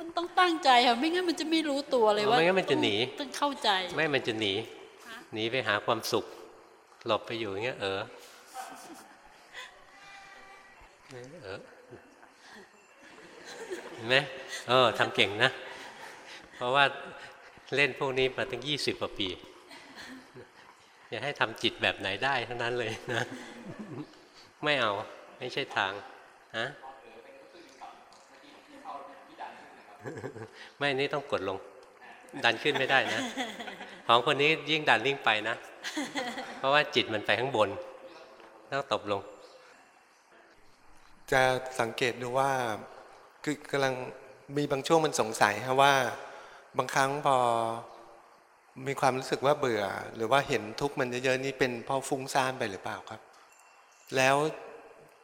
มันต้องตั้งใจค่ะไม่งั้นมันจะไม่รู้ตัวเลยว่าไม่งั้นมันจะหนีต้องต้องเข้าใจ ไม่มันจะหนีหนีไปหาความสุข หลบไปอยู่อย่างเงี้ย เออเออเห็นไหมเออทำเก่งนะ เพราะว่าเล่นพวกนี้มาตั้งยี่สิบกว่าปีอย่าให้ทำจิตแบบไหนได้ทั้งนั้นเลยนะ ไม่เอาไม่ใช่ทางฮะ ไม่นี่ต้องกดลง ดันขึ้นไม่ได้นะ ของคนนี้ยิ่งดันยิ่งไปนะ เพราะว่าจิตมันไปข้างบน ต้องตบลง จะสังเกตดูว่า คือกำลังมีบางช่วงมันสงสัยฮะว่า บางครั้งพอมีความรู้สึกว่าเบื่อ หรือว่าเห็นทุกข์มันเยอะๆนี่เป็นเพราะฟุ้งซ่านไปหรือเปล่าครับ แล้ว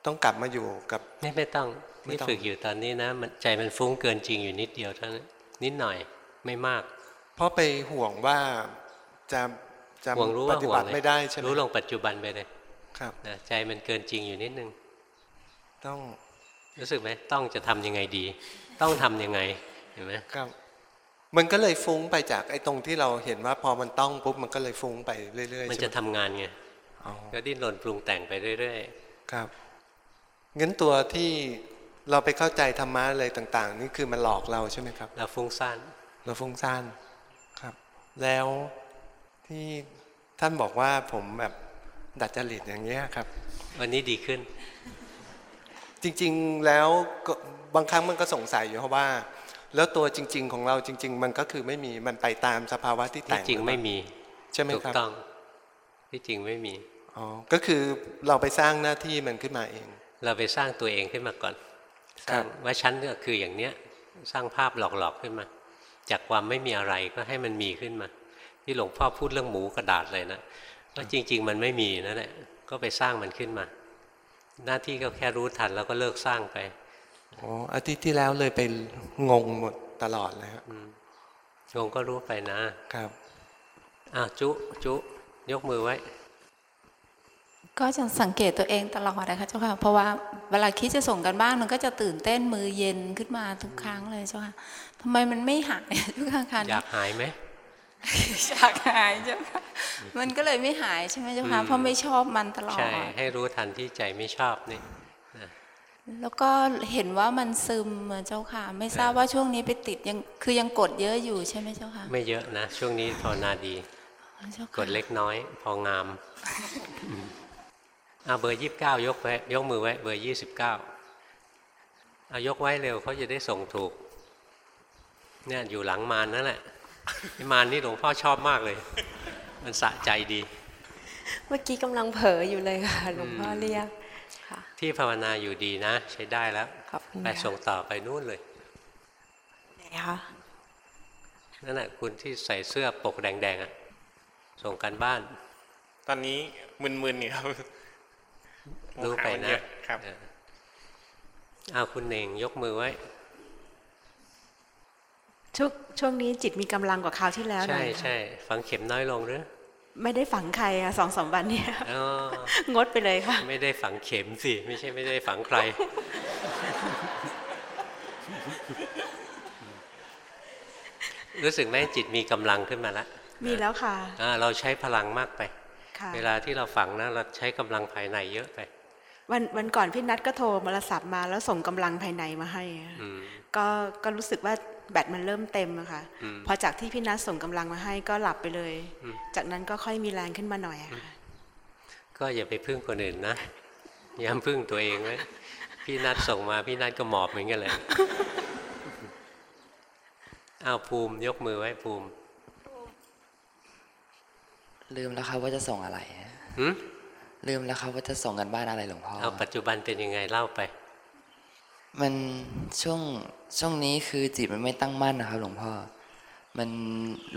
ต้องกลับมาอยู่กับไม่ไม่ต้องไม่ ที่ต้องฝึกอยู่ตอนนี้นะมันใจมันฟุ้งเกินจริงอยู่นิดเดียวเท่านั้นนิดหน่อยไม่มาก เพราะไปห่วงว่าจะจะห่วงรู้ปว่าฏิห่วบังติเลยไม่ได้ใช่ไหมรู้ลงปัจจุบันไปเลยครับนะใจมันเกินจริงอยู่นิดนึง ต้องรู้สึกไหมต้องจะทำยังไงดี ต้องทำยังไงเห็นไหมครับ มันก็เลยฟุ้งไปจากไอ้ตรงที่เราเห็นว่าพอมันต้องปุ๊บมันก็เลยฟุ้งไปเรื่อยๆมันใช่จะไหทำงานไงอ๋อก็ดิ้นรนปรุงแต่งไปเรื่อยครับงั้นตัวที่ เราไปเข้าใจธรรมะอะไรต่าง ๆ นี่คือมันหลอกเราใช่ไหมครับๆเราฟุ้งซ่านเราฟุ้งซ่านครับ แล้วที่ท่านบอกว่าผมแบบดัดจริตอย่างเงี้ยครับ วันนี้ดีขึ้น จริงๆแล้วก็บางครั้งมันก็สงสัยอยู่เพราะว่า แล้วตัวจริง ๆ ของเราจริง ๆ มันก็คือไม่มีมันไปตามสภาวะที่ที่แต่งจริงไม่มีใช่ไหมถูกครับต้องที่จริงไม่มีอ๋อก็คือเราไปสร้างหน้าที่มันขึ้นมาเอง เราไปสร้างตัวเองขึ้นมาก่อน สครัร้าบงว่าฉันก็คืออย่างเนี้ยสร้างภาพหลอกๆขึ้นมา จากความไม่มีอะไรก็ให้มันมีขึ้นมา ที่หลวงพ่อพูดเรื่องหมูกระดาษเลยนะว่าจริง ๆ มันไม่มีนั่นแหละก็ไปสร้างมันขึ้นมา หน้าที่ก็แค่รู้ทันแล้วก็เลิกสร้างไปอ๋ออาทิตย์ที่แล้วเลยไปงงหมดตลอดเลยครับงงก็รู้ไปนะครับอ้าวจุจุยกมือไว้ ก็จะสังเกตตัวเองตลอดนะคะเจ้าค่ะ เพราะว่าเวลาคิดจะส่งกันบ้านมันก็จะตื่นเต้นมือเย็นขึ้นมาทุกครั้งเลยเจ้าค่ะทำไมมันไม่หายทุกครั้งค่ะอยากหายไหมอยากหายเจ้าค่ะมันก็เลยไม่หายใช่ไหมเจ้าค่ะอืมเพราะไม่ชอบมันตลอดใช่ให้รู้ทันที่ใจไม่ชอบนี่นะแล้วก็เห็นว่ามันซึมอะเจ้าค่ะ ไม่ทราบว่าช่วงนี้ไปติดยังคือยังกดเยอะอยู่ใช่ไหมเจ้าค่ะ ไม่เยอะนะ ช่วงนี้ภาวนาดีเจ้าค่ะกดเล็กน้อย พองามอืม เอาเบอร์ยี่สิบเก้ายกไว้ยกมือไว้ เบอร์ยี่สิบเก้าเอายกไว้เร็วเขาจะได้ส่งถูก เนี่ยอยู่หลังมานนั่นแหละไอ้มานนี่หลวงพ่อชอบมากเลย มันสะใจดี เมื่อกี้กำลังเผลออยู่เลยค่ะ หลวงพ่อเรียกค่ะที่ภาวนาอยู่ดีนะ ใช้ได้แล้วขอบคุณไปค่ะส่งต่อไปนู่นเลยไหนคะนั่นแหละคุณที่ใส่เสื้อปกแดงๆอะส่งกันบ้าน ตอนนี้มึนๆอยู่ครับ รู้ไปโอ้ข่าวมันะเยอครับเออเอาคุณเน่งยกมือไว้ช่วงช่วงนี้จิตมีกำลังกว่าคราวที่แล้วหน่ใช่อยใช่ฝังเข็มน้อยลงหรือไม่ได้ฝังใครอะสองสามวันเนี่ยอ๋องดไปเลยค่ะ ไม่ได้ฝังเข็มสิ ไม่ใช่ไม่ได้ฝังใคร รู้สึกไหมจิตมีกำลังขึ้นมาแล้วมีแล้วค่ะอ่าเราใช้พลังมากไปค่ะเวลาที่เราฝังนะเราใช้กำลังภายในเยอะไป วันวันก่อนพี่นัทก็โทรโทรศัพท์มาแล้วส่งกำลังภายในมาให้อะอืมก็ก็รู้สึกว่าแบตมันเริ่มเต็มอะค่ะอืมพอจากที่พี่นัทส่งกำลังมาให้ก็หลับไปเลยอืมจากนั้นก็ค่อยมีแรงขึ้นมาหน่อยอะค่ะก็อย่าไปพึ่งคนอื่นนะย้ำพึ่งตัวเองไว้พี่นัดส่งมาพี่นัดก็หมอบเหมือนกันเลยอ้าวภูมิยกมือไว้ภูมิ ลืมแล้วครับว่าจะส่งอะไรหืม ลืมแล้วครับว่าจะส่งกันบ้านอะไรหลวงพ่อเอาปัจจุบันเป็นยังไงเล่าไป มันช่วงช่วงนี้คือจิตมันไม่ตั้งมั่นนะครับ หลวงพ่อ มัน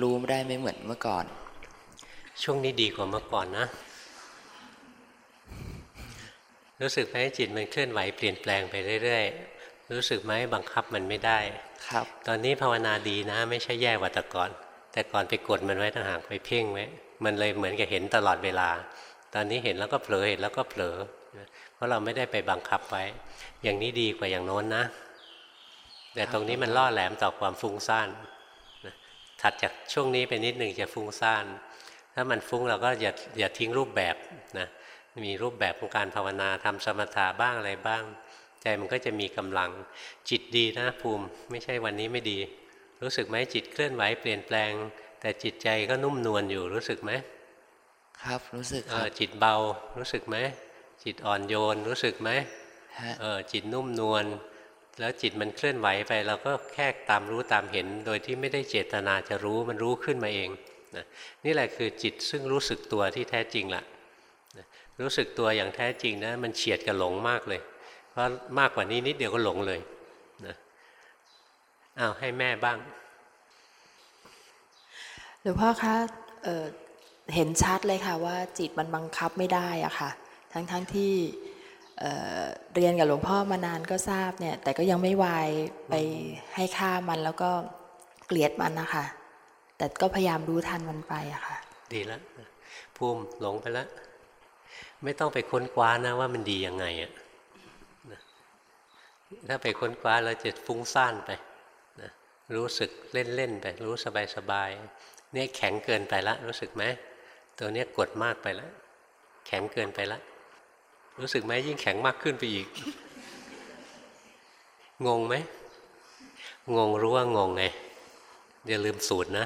รู้ไม่ได้ไม่เหมือนเมื่อก่อน ช่วงนี้ดีกว่าเมื่อก่อนนะ รู้สึกไหมจิตมันเคลื่อนไหวเปลี่ยนแปลงไปเรื่อยๆ รู้สึกไหมบังคับมันไม่ได้ ครับ ตอนนี้ภาวนาดีนะ ไม่ใช่แย่กว่าแต่ก่อน แต่ก่อนไปกดมันไว้ต่างหากไปเพ่งไว้ มันเลยเหมือนกับเห็นตลอดเวลา ตอนนี้เห็นแล้วก็เผลอเห็นแล้วก็เผลอเพราะเราไม่ได้ไปบังคับไว้ อย่างนี้ดีกว่าอย่างโน้นนะ แต่ตรงนี้มันล่อแหลมต่อความฟุ้งซ่านถัดจากช่วงนี้ไปนิดหนึ่งจะฟุ้งซ่านถ้ามันฟุ้งเราก็อย่าอย่าทิ้งรูปแบบนะมีรูปแบบของการภาวนาทำสมถะบ้างอะไรบ้าง ใจมันก็จะมีกำลังจิตดีนะภูมิไม่ใช่วันนี้ไม่ดี รู้สึกไหมจิตเคลื่อนไหวเปลี่ยนแปลง แต่จิตใจก็นุ่มนวลอยู่รู้สึกไหม ครับรู้สึกเอครัอบจิตเบารู้สึกไหมจิตอ่อนโยนรู้สึกไหมฮะเออจิตนุ่มนวลแล้วจิตมันเคลื่อนไหวไปเราก็แค่ตามรู้ตามเห็น โดยที่ไม่ได้เจตนาจะรู้มันรู้ขึ้นมาเองนะนี่แหละคือจิตซึ่งรู้สึกตัวที่แท้จริงละนะรู้สึกตัวอย่างแท้จริงนะมันเฉียดกับหลงมากเลย เพราะมากกว่านี้นิดเดียวก็หลงเลยนะอ้าวให้แม่บ้างหลวงพ่อคะ เห็นชัดเลยค่ะว่าจิตมันบังคับไม่ได้อะค่ะ ทั้งๆทที่เเรียนกับหลวงพ่อมานานก็ทราบเนี่ย แต่ก็ยังไม่วายไปให้ค่ามันแล้วก็เกลียดมันนะคะ แต่ก็พยายามรู้ทันมันไปอะค่ะ ดีแล้วภูมิหลงไปแล้ว ไม่ต้องไปค้นคว้านะว่ามันดียังไงอะนะถ้าไปค้นคว้าแล้วจะฟุ้งซ่านไปนะรู้สึกเล่นๆไป รู้สบายๆเนี่ยแข็งเกินไปละรู้สึกไหม ตัวเนี้ยกดมากไปแล้ว แข็งเกินไปละรู้สึกไหมยิ่งแข็งมากขึ้นไปอีก งงไหม งงรู้ว่างงไง อย่าลืมสูตรนะ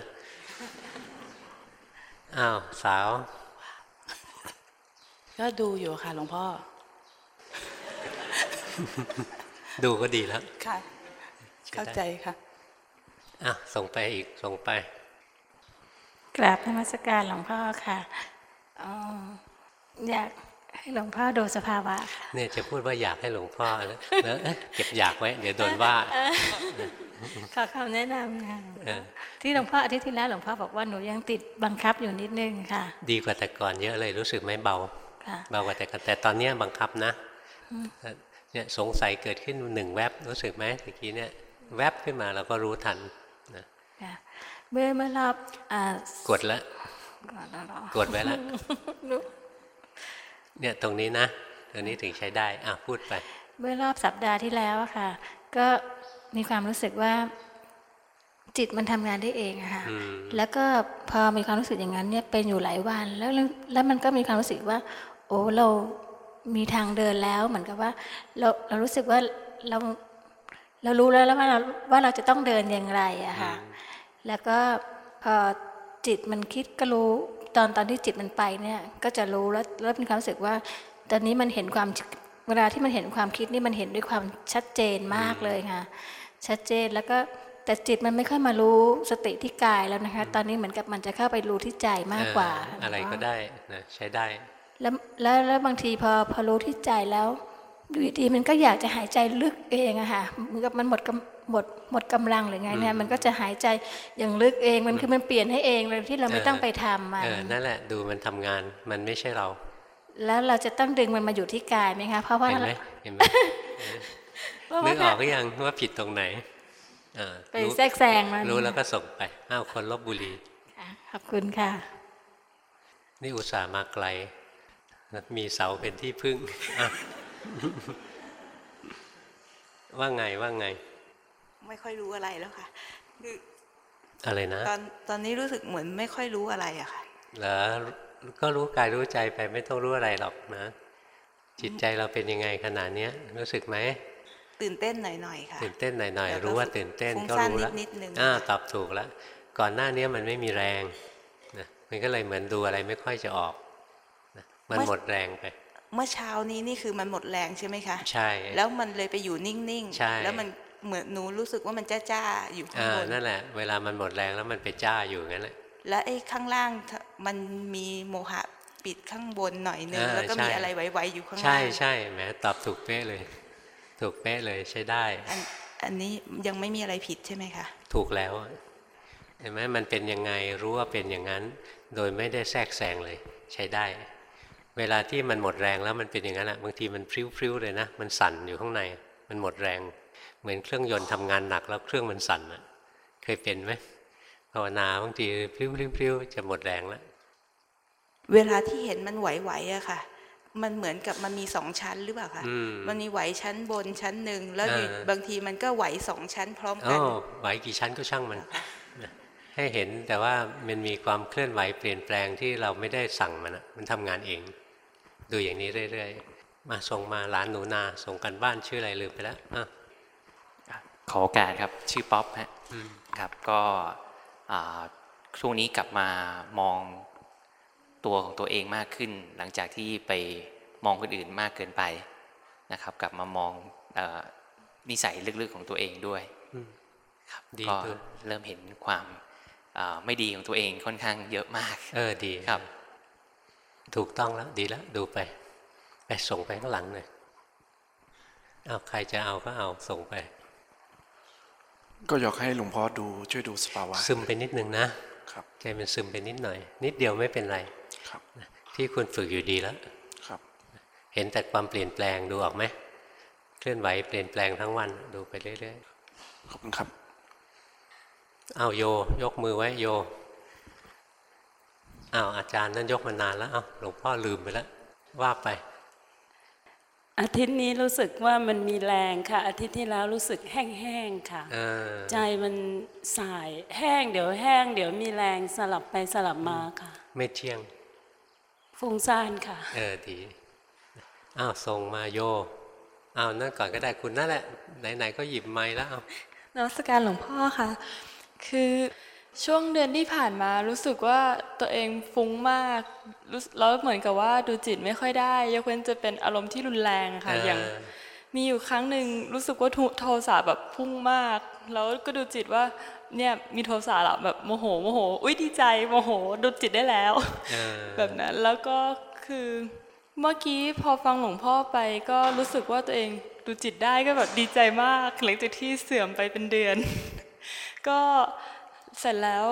อ้าว สาว ก็ดูอยู่ค่ะหลวงพ่อ ดูก็ดีแล้ว ค่ะ เข้าใจค่ะ อะ ส่งไปอีก ส่งไป กราบนมัสการหลวงพ่อค่ะอ๋ออยากให้หลวงพ่อดูสภาวะค่ะเนี่ยจะพูดว่าอยากให้หลวงพ่อแล้วแล้วเอ๊ะเก็บอยากไว้ เดี๋ยวโดนว่าเออขอคำแนะนำค่ะเออที่หลวงพ่ออาทิตย์ที่แล้วหลวงพ่อบอกว่าหนูยังติดบังคับอยู่นิดนึงค่ะ ดีกว่าแต่ก่อนเยอะเลยรู้สึกไหมเบาค่ะเบากว่าแต่ก่อนแต่ตอนเนี้ยบังคับนะอืมเนี่ยสงสัยเกิดขึ้นหนึ่งแวบรู้สึกไหมเมื่อกี้เนี่ยแวบขึ้นมาเราก็รู้ทันนะค่ะ เมื่อเมื่อรอบอ่ากดแล้วก่อนแล้วเหรอกดไว้แล้วหนูเนี่ยตรงนี้นะตรงนี้ถึงใช้ได้อะพูดไป เมื่อรอบสัปดาห์ที่แล้วอะค่ะ ก็มีความรู้สึกว่า จิตมันทำงานได้เองอะค่ะอืมแล้วก็พอมีความรู้สึกอย่างนั้นเนี่ยเป็นอยู่หลายวันแล้วแล้วแล้วมันก็มีความรู้สึกว่า โอ้เรามีทางเดินแล้วเหมือนกับว่าเราเรารู้สึกว่าเราเรารู้แล้วแล้วว่าเราว่าเราจะต้องเดินอย่างไรอะค่ะ แล้วก็พอจิตมันคิดก็รู้ตอนตอนที่จิตมันไปเนี่ยก็จะรู้แล้วแล้วมีความรู้สึกว่า ตอนนี้มันเห็นความเวลาที่มันเห็นความคิดนี่มันเห็นด้วยความชัดเจนมากเลยค่ะ ชัดเจนแล้วก็แต่จิตมันไม่ค่อยมารู้สติที่กายแล้วนะคะ ตอนนี้เหมือนกับมันจะเข้าไปรู้ที่ใจมากกว่าเอออะไรก็ได้นะใช้ได้ แล้วแล้วแล้วบางทีพอพอรู้ที่ใจแล้ว อยู่ดีๆมันก็อยากจะหายใจลึกเองอะค่ะเหมือนกับมันหมดกำหมดหมดกำลังหรือไงเนี่ยอืมมันก็จะหายใจอย่างลึกเองมันคือมันเปลี่ยนให้เองเลยที่เราไม่ต้องไปทำมันเออนั่นแหละดูมันทำงานมันไม่ใช่เรา แล้วเราจะต้องดึงมันมาอยู่ที่กายไหมคะเพราะว่าเห็นไหมเห็นไหมเพราะนึว่ากออกก็ยังว่าผิดตรงไหนอ่าไปรู้แทรกแซงมันรู้แล้วก็ส่งไปอ้าวคนลบบุรีค่ะขอบคุณค่ะ นี่อุตส่าห์มาไกลมีเสาเป็นที่พึ่งอะ ว่าไงว่าไง ไม่ค่อยรู้อะไรแล้วค่ะคืออะไรนะ ตอนตอนนี้รู้สึกเหมือนไม่ค่อยรู้อะไรอะค่ะเหรอก็รู้กายรู้ใจไปไม่ต้องรู้อะไรหรอกนะ จิตใจเราเป็นยังไงขนาดเนี้ย รู้สึกไหมตื่นเต้นหน่อยๆค่ะตื่นเต้นหน่อยแล้วก็ๆรู้ว่าตื่นเต้นฟุ้งก็ซ่านรู้แล้วนิดๆนึงอ่าตอบถูกแล้วก่อนหน้านี้มันไม่มีแรงนะมันก็เลยเหมือนดูอะไรไม่ค่อยจะออกนะมันหมดแรงไป เมื่อเช้านี้นี่คือมันหมดแรงใช่ไหมคะ ใช่ แล้วมันเลยไปอยู่นิ่งใช่ๆแล้วมันเหมือนหนูรู้สึกว่ามันจ้าๆอยู่ข้างอ่าบนนั่นแหละ เวลามันหมดแรงแล้วมันไปจ้าอยู่งั้นแหละ แล้วไอ้ข้างล่างมันมีโมหะปิดข้างบนหน่อยนึงอ่าแล้วก็ใช่มีอะไรไวๆอยู่ข้างล่าง ใช่ใช่แหมตอบถูกเป๊ะเลย ถูกเป๊ะเลยใช้ได้อันอันนี้ยังไม่มีอะไรผิดใช่ไหมคะ ถูกแล้วเห็นไหมมันเป็นยังไงรู้ว่าเป็นอย่างนั้น โดยไม่ได้แทรกแซงเลยใช้ได้ เวลาที่มันหมดแรงแล้วมันเป็นอย่างนั้นแหะบางทีมันพริ้วๆเลยนะ มันสั่นอยู่ข้างใน มันหมดแรง เหมือนเครื่องยนต์ทำงานหนักแล้วเครื่องมันสั่นอะเคยเป็นไหมภาวนาบางทีพริ้วๆๆจะหมดแรงแล้วเวลาที่เห็นมันไหวๆอะค่ะ มันเหมือนกับมันมีสองชั้นหรือเปล่าคะอืมมันมีไหวชั้นบนชั้นหนึ่งแล้วอยู่เออบางทีมันก็ไหวสองชั้น พร้อมอ๋กัอนไหวกี่ชั้นก็ช่างมันนะให้เห็นแต่ว่ามันมีความเคลื่อนไหวเปลี่ยนแปลงที่เราไม่ได้สั่งมันอะมันทำงานเอง ดูอย่างนี้เรื่อยๆ มาส่งมาหลานหนูนา ส่งกันบ้านชื่ออะไรลืมไปแล้วอะขอโอกาสครับ ชื่อป๊อปฮะอืมครับก็อ่าช่วงนี้กลับมามองตัวของตัวเองมากขึ้น หลังจากที่ไปมองคนอื่นมากเกินไปนะครับ กลับมามองเออนิสัยลึกๆของตัวเองด้วยอืมครับดีก็ขึ้นเริ่มเห็นความอ่าไม่ดีของตัวเองค่อนข้างเยอะมาก เออดีครับ ถูกต้องแล้วดีแล้วดูไป ไปส่งไปข้างหลังเลยเอาใครจะเอาก็เอาส่งไป ก็อยากให้หลวงพ่อดูช่วยดูสภาวะซึมไปนิดนึงนะครับใจมันซึมไปนิดหน่อย นิดเดียวไม่เป็นไรครับที่คุณฝึกอยู่ดีแล้วครับ เห็นแต่ความเปลี่ยนแปลงดูออกไหมเคลื่อนไหวเปลี่ยนแปลงทั้งวันดูไปเรื่อยขอบคุณครับๆเอาโย ยกมือไว้โย อ้าวอาจารย์นั่นยกมานานแล้วอ้าวหลวงพ่อลืมไปแล้วว่าไป อาทิตย์นี้รู้สึกว่ามันมีแรงค่ะ อาทิตย์ที่แล้วรู้สึกแห้งๆค่ะเออใจมันสายแห้งเดี๋ยวแห้ง เดี๋ยวมีแรงสลับไปสลับมาค่ะ ไม่เที่ยงฟุ้งซ่านค่ะ เออดีอ้าวส่งมาโยอ้าวนั่นก่อนก็ได้คุณนั่นแหละไหนๆก็หยิบไม้แล้วเอานมัสการหลวงพ่อค่ะ คือ ช่วงเดือนที่ผ่านมารู้สึกว่าตัวเองฟุ้งมากรู้สึกแล้วเหมือนกับว่าดูจิตไม่ค่อยได้ ยกเว้นจะเป็นอารมณ์ที่รุนแรงอะค่ะเออออย่างมีอยู่ครั้งหนึ่งรู้สึกว่าโทโทสะแบบพุ่งมาก แล้วก็ดูจิตว่าเนี่ยมีโทสะละแบบโมโหโมโห อุ้ยดีใจโมโหดูจิตได้แล้วเออแบบนั้นแล้วก็คือเมื่อกี้พอฟังหลวงพ่อไปก็รู้สึกว่าตัวเองดูจิตได้ก็แบบดีใจมากหลังจากที่เสื่อมไปเป็นเดือน ก็ เสร็จแล้ว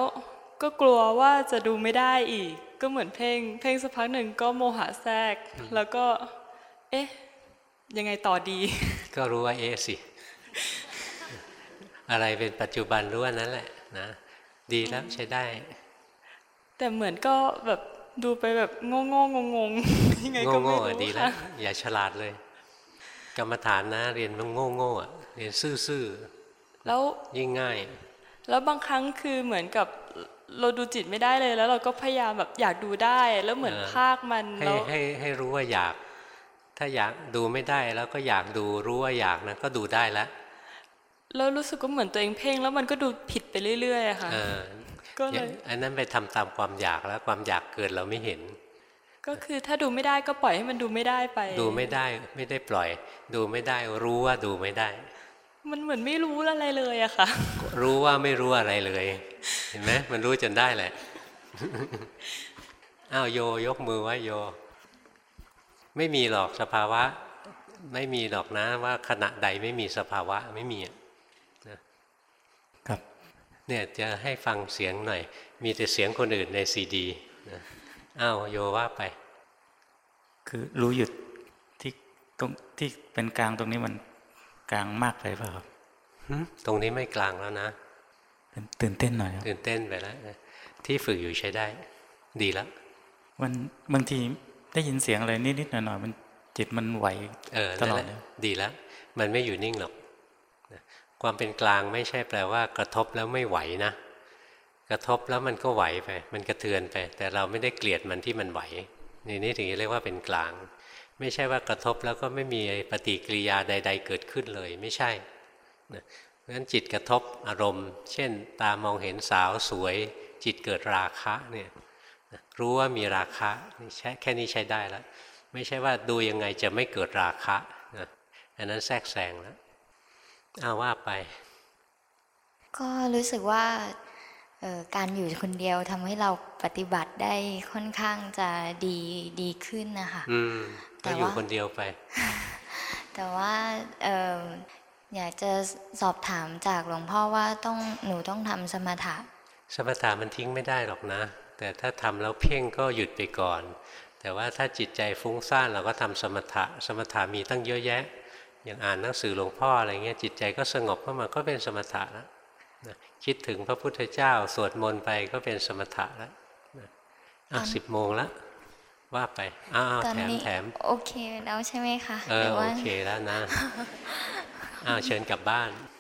ก็กลัวว่าจะดูไม่ได้อีก ก็เหมือนเพ่งเพ่งสักพักหนึ่งก็โมหะแทรก แล้วก็ เอ๊ะ ยังไงต่อดี ก็รู้ว่าเอะสิ อะไรเป็นปัจจุบันรู้ว่านั้นแหละนะดีแล้วใช้ได้ แต่เหมือนก็แบบดูไปแบบโง่โง่งงงๆยังไงก็โง่ไม่โง่ๆรู้ดีแล้วค่ะอย่าฉลาดเลย กรรมฐานนะ เรียนมันโง่โง่ๆอะเรียนซื่อแล้วๆยิ่งง่าย แล้วบางครั้งคือเหมือนกับเราดูจิตไม่ได้เลย แล้วเราก็พยายามแบบอยากดูได้ แล้วเหมือนเออภาคมันให้แล้วให้ให้รู้ว่าอยาก ถ้าอยากดูไม่ได้แล้วก็อยากดูรู้ว่าอยากนะก็ดูได้แล้วแล้วรู้สึกว่าเหมือนตัวเองเพ่งแล้วมันก็ดูผิดไปเรื่อยๆอะค่ะเออก็เลยอย่างอันนั้นไปทำตามความอยากแล้วความอยากเกิดเราไม่เห็น ก็คือถ้าดูไม่ได้ก็ปล่อยให้มันดูไม่ได้ไป ดูไม่ได้ไม่ได้ปล่อย ดูไม่ได้รู้ว่าดูไม่ได้ มันเหมือนไม่รู้อะไรเลยอะค่ะ รู้ว่าไม่รู้อะไรเลย เห็นไหมมันรู้จนได้แหละอ้าวโยยกมือไว้โย ไม่มีหรอกสภาวะ ไม่มีหรอกนะว่าขณะใดไม่มีสภาวะไม่มีอะนะครับเนี่ยจะให้ฟังเสียงหน่อย มีแต่เสียงคนอื่นในซีดีนะอ้าวโยว่าไป คือรู้หยุดที่ตรงที่เป็นกลางตรงนี้มัน กลางมากไปเปล่าครับหึตรงนี้ไม่กลางแล้วนะ ตื่นตื่นเต้นหน่อยครับตื่นเต้นไปแล้วที่ฝึกอยู่ใช้ได้ ดีแล้วมันบางทีได้ยินเสียงอะไรนิดๆหน่อยๆมันจิตมันไหวเออตนั่ลนอแหดละเลยดีแล้วมันไม่อยู่นิ่งหรอกนะความเป็นกลางไม่ใช่แปลว่า กระทบแล้วไม่ไหวนะ กระทบแล้วมันก็ไหวไป มันกระเทือนไป แต่เราไม่ได้เกลียดมันที่มันไหวนี่นี่ถึงจะเรียกว่าเป็นกลาง ไม่ใช่ว่ากระทบแล้วก็ไม่มีปฏิกิริยาใด ๆ เกิดขึ้นเลยไม่ใช่นะเพราะฉะนั้นจิตกระทบอารมณ์ เช่น ตามองเห็นสาวสวย จิตเกิดราคะเนี่ยนะรู้ว่ามีราคะนี่ใช้แค่นี้ใช้ได้แล้ว ไม่ใช่ว่าดูยังไงจะไม่เกิดราคะนะอันนั้นแทรกแซงแล้วเอาว่าไป ก็รู้สึกว่าเอ่อการอยู่คนเดียวทำให้เราปฏิบัติได้ค่อนข้างจะดีดีขึ้นนะคะอืมแต่ ก็อยู่ว่าคนเดียวไป แต่ว่าเอ่ออยากจะสอบถามจากหลวงพ่อว่าต้องหนูต้องทำสมถะ สมถะมันทิ้งไม่ได้หรอกนะ แต่ถ้าทำแล้วเพ่งก็หยุดไปก่อน แต่ว่าถ้าจิตใจฟุ้งซ่านเราก็ทำสมถะ สมถะมีตั้งเยอะแยะ อย่างอ่านหนังสือหลวงพ่ออะไรเงี้ยจิตใจก็สงบเข้ามาก็เป็นสมถะแล้วนะคิดถึงพระพุทธเจ้าสวดมนต์ไปก็เป็นสมถะแล้วนะอะสิบโมงแล้ว ว่าไปอ้าวตอนแถมนี้แถมโอเคแล้วใช่ไหมคะเอหอรือโอว่าเคแล้วนะอ้าวเชิญกลับบ้านค